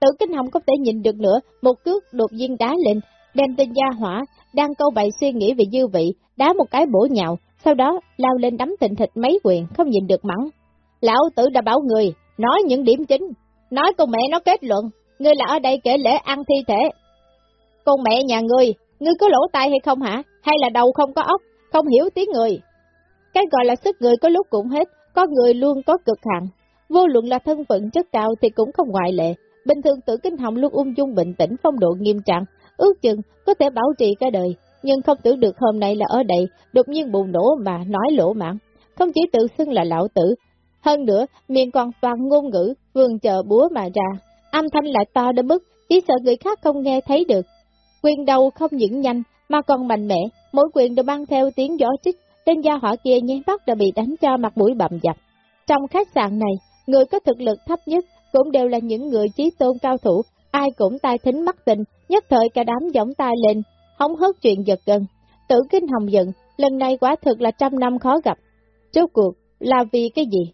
Tử kinh hồng không thể nhìn được nữa, một cước đột nhiên đá lên, đem tên gia hỏa, đang câu bày suy nghĩ về dư vị, đá một cái bổ nhào, sau đó lao lên đấm thịnh thịt mấy quyền, không nhìn được mắng. Lão tử đã bảo người, nói những điểm chính, nói con mẹ nó kết luận, ngươi là ở đây kể lễ ăn thi thể. Con mẹ nhà ngươi, ngươi có lỗ tai hay không hả? Hay là đầu không có ốc, không hiểu tiếng người? Cái gọi là sức người có lúc cũng hết, có người luôn có cực hạn. Vô luận là thân phận chất cao thì cũng không ngoại lệ. Bình thường tử kinh hồng luôn ung dung bình tĩnh phong độ nghiêm trọng, ước chừng có thể bảo trì cả đời, nhưng không tưởng được hôm nay là ở đây, đột nhiên bùng nổ mà nói lỗ mạng. Không chỉ tự xưng là lão tử, hơn nữa miệng còn toàn ngôn ngữ, vườn chờ búa mà ra, âm thanh lại to đến mức chỉ sợ người khác không nghe thấy được. Quyền đầu không những nhanh mà còn mạnh mẽ, mỗi quyền đều mang theo tiếng gió chích. tên gia hỏa kia nháy mắt đã bị đánh cho mặt mũi bầm dập. Trong khách sạn này, người có thực lực thấp nhất cũng đều là những người trí tôn cao thủ, ai cũng tai thính mắt tình, nhất thời cả đám giỏng tai lên, hóng hớt chuyện giật gần. Tử kinh hồng giận, lần này quả thực là trăm năm khó gặp. Trước cuộc, là vì cái gì?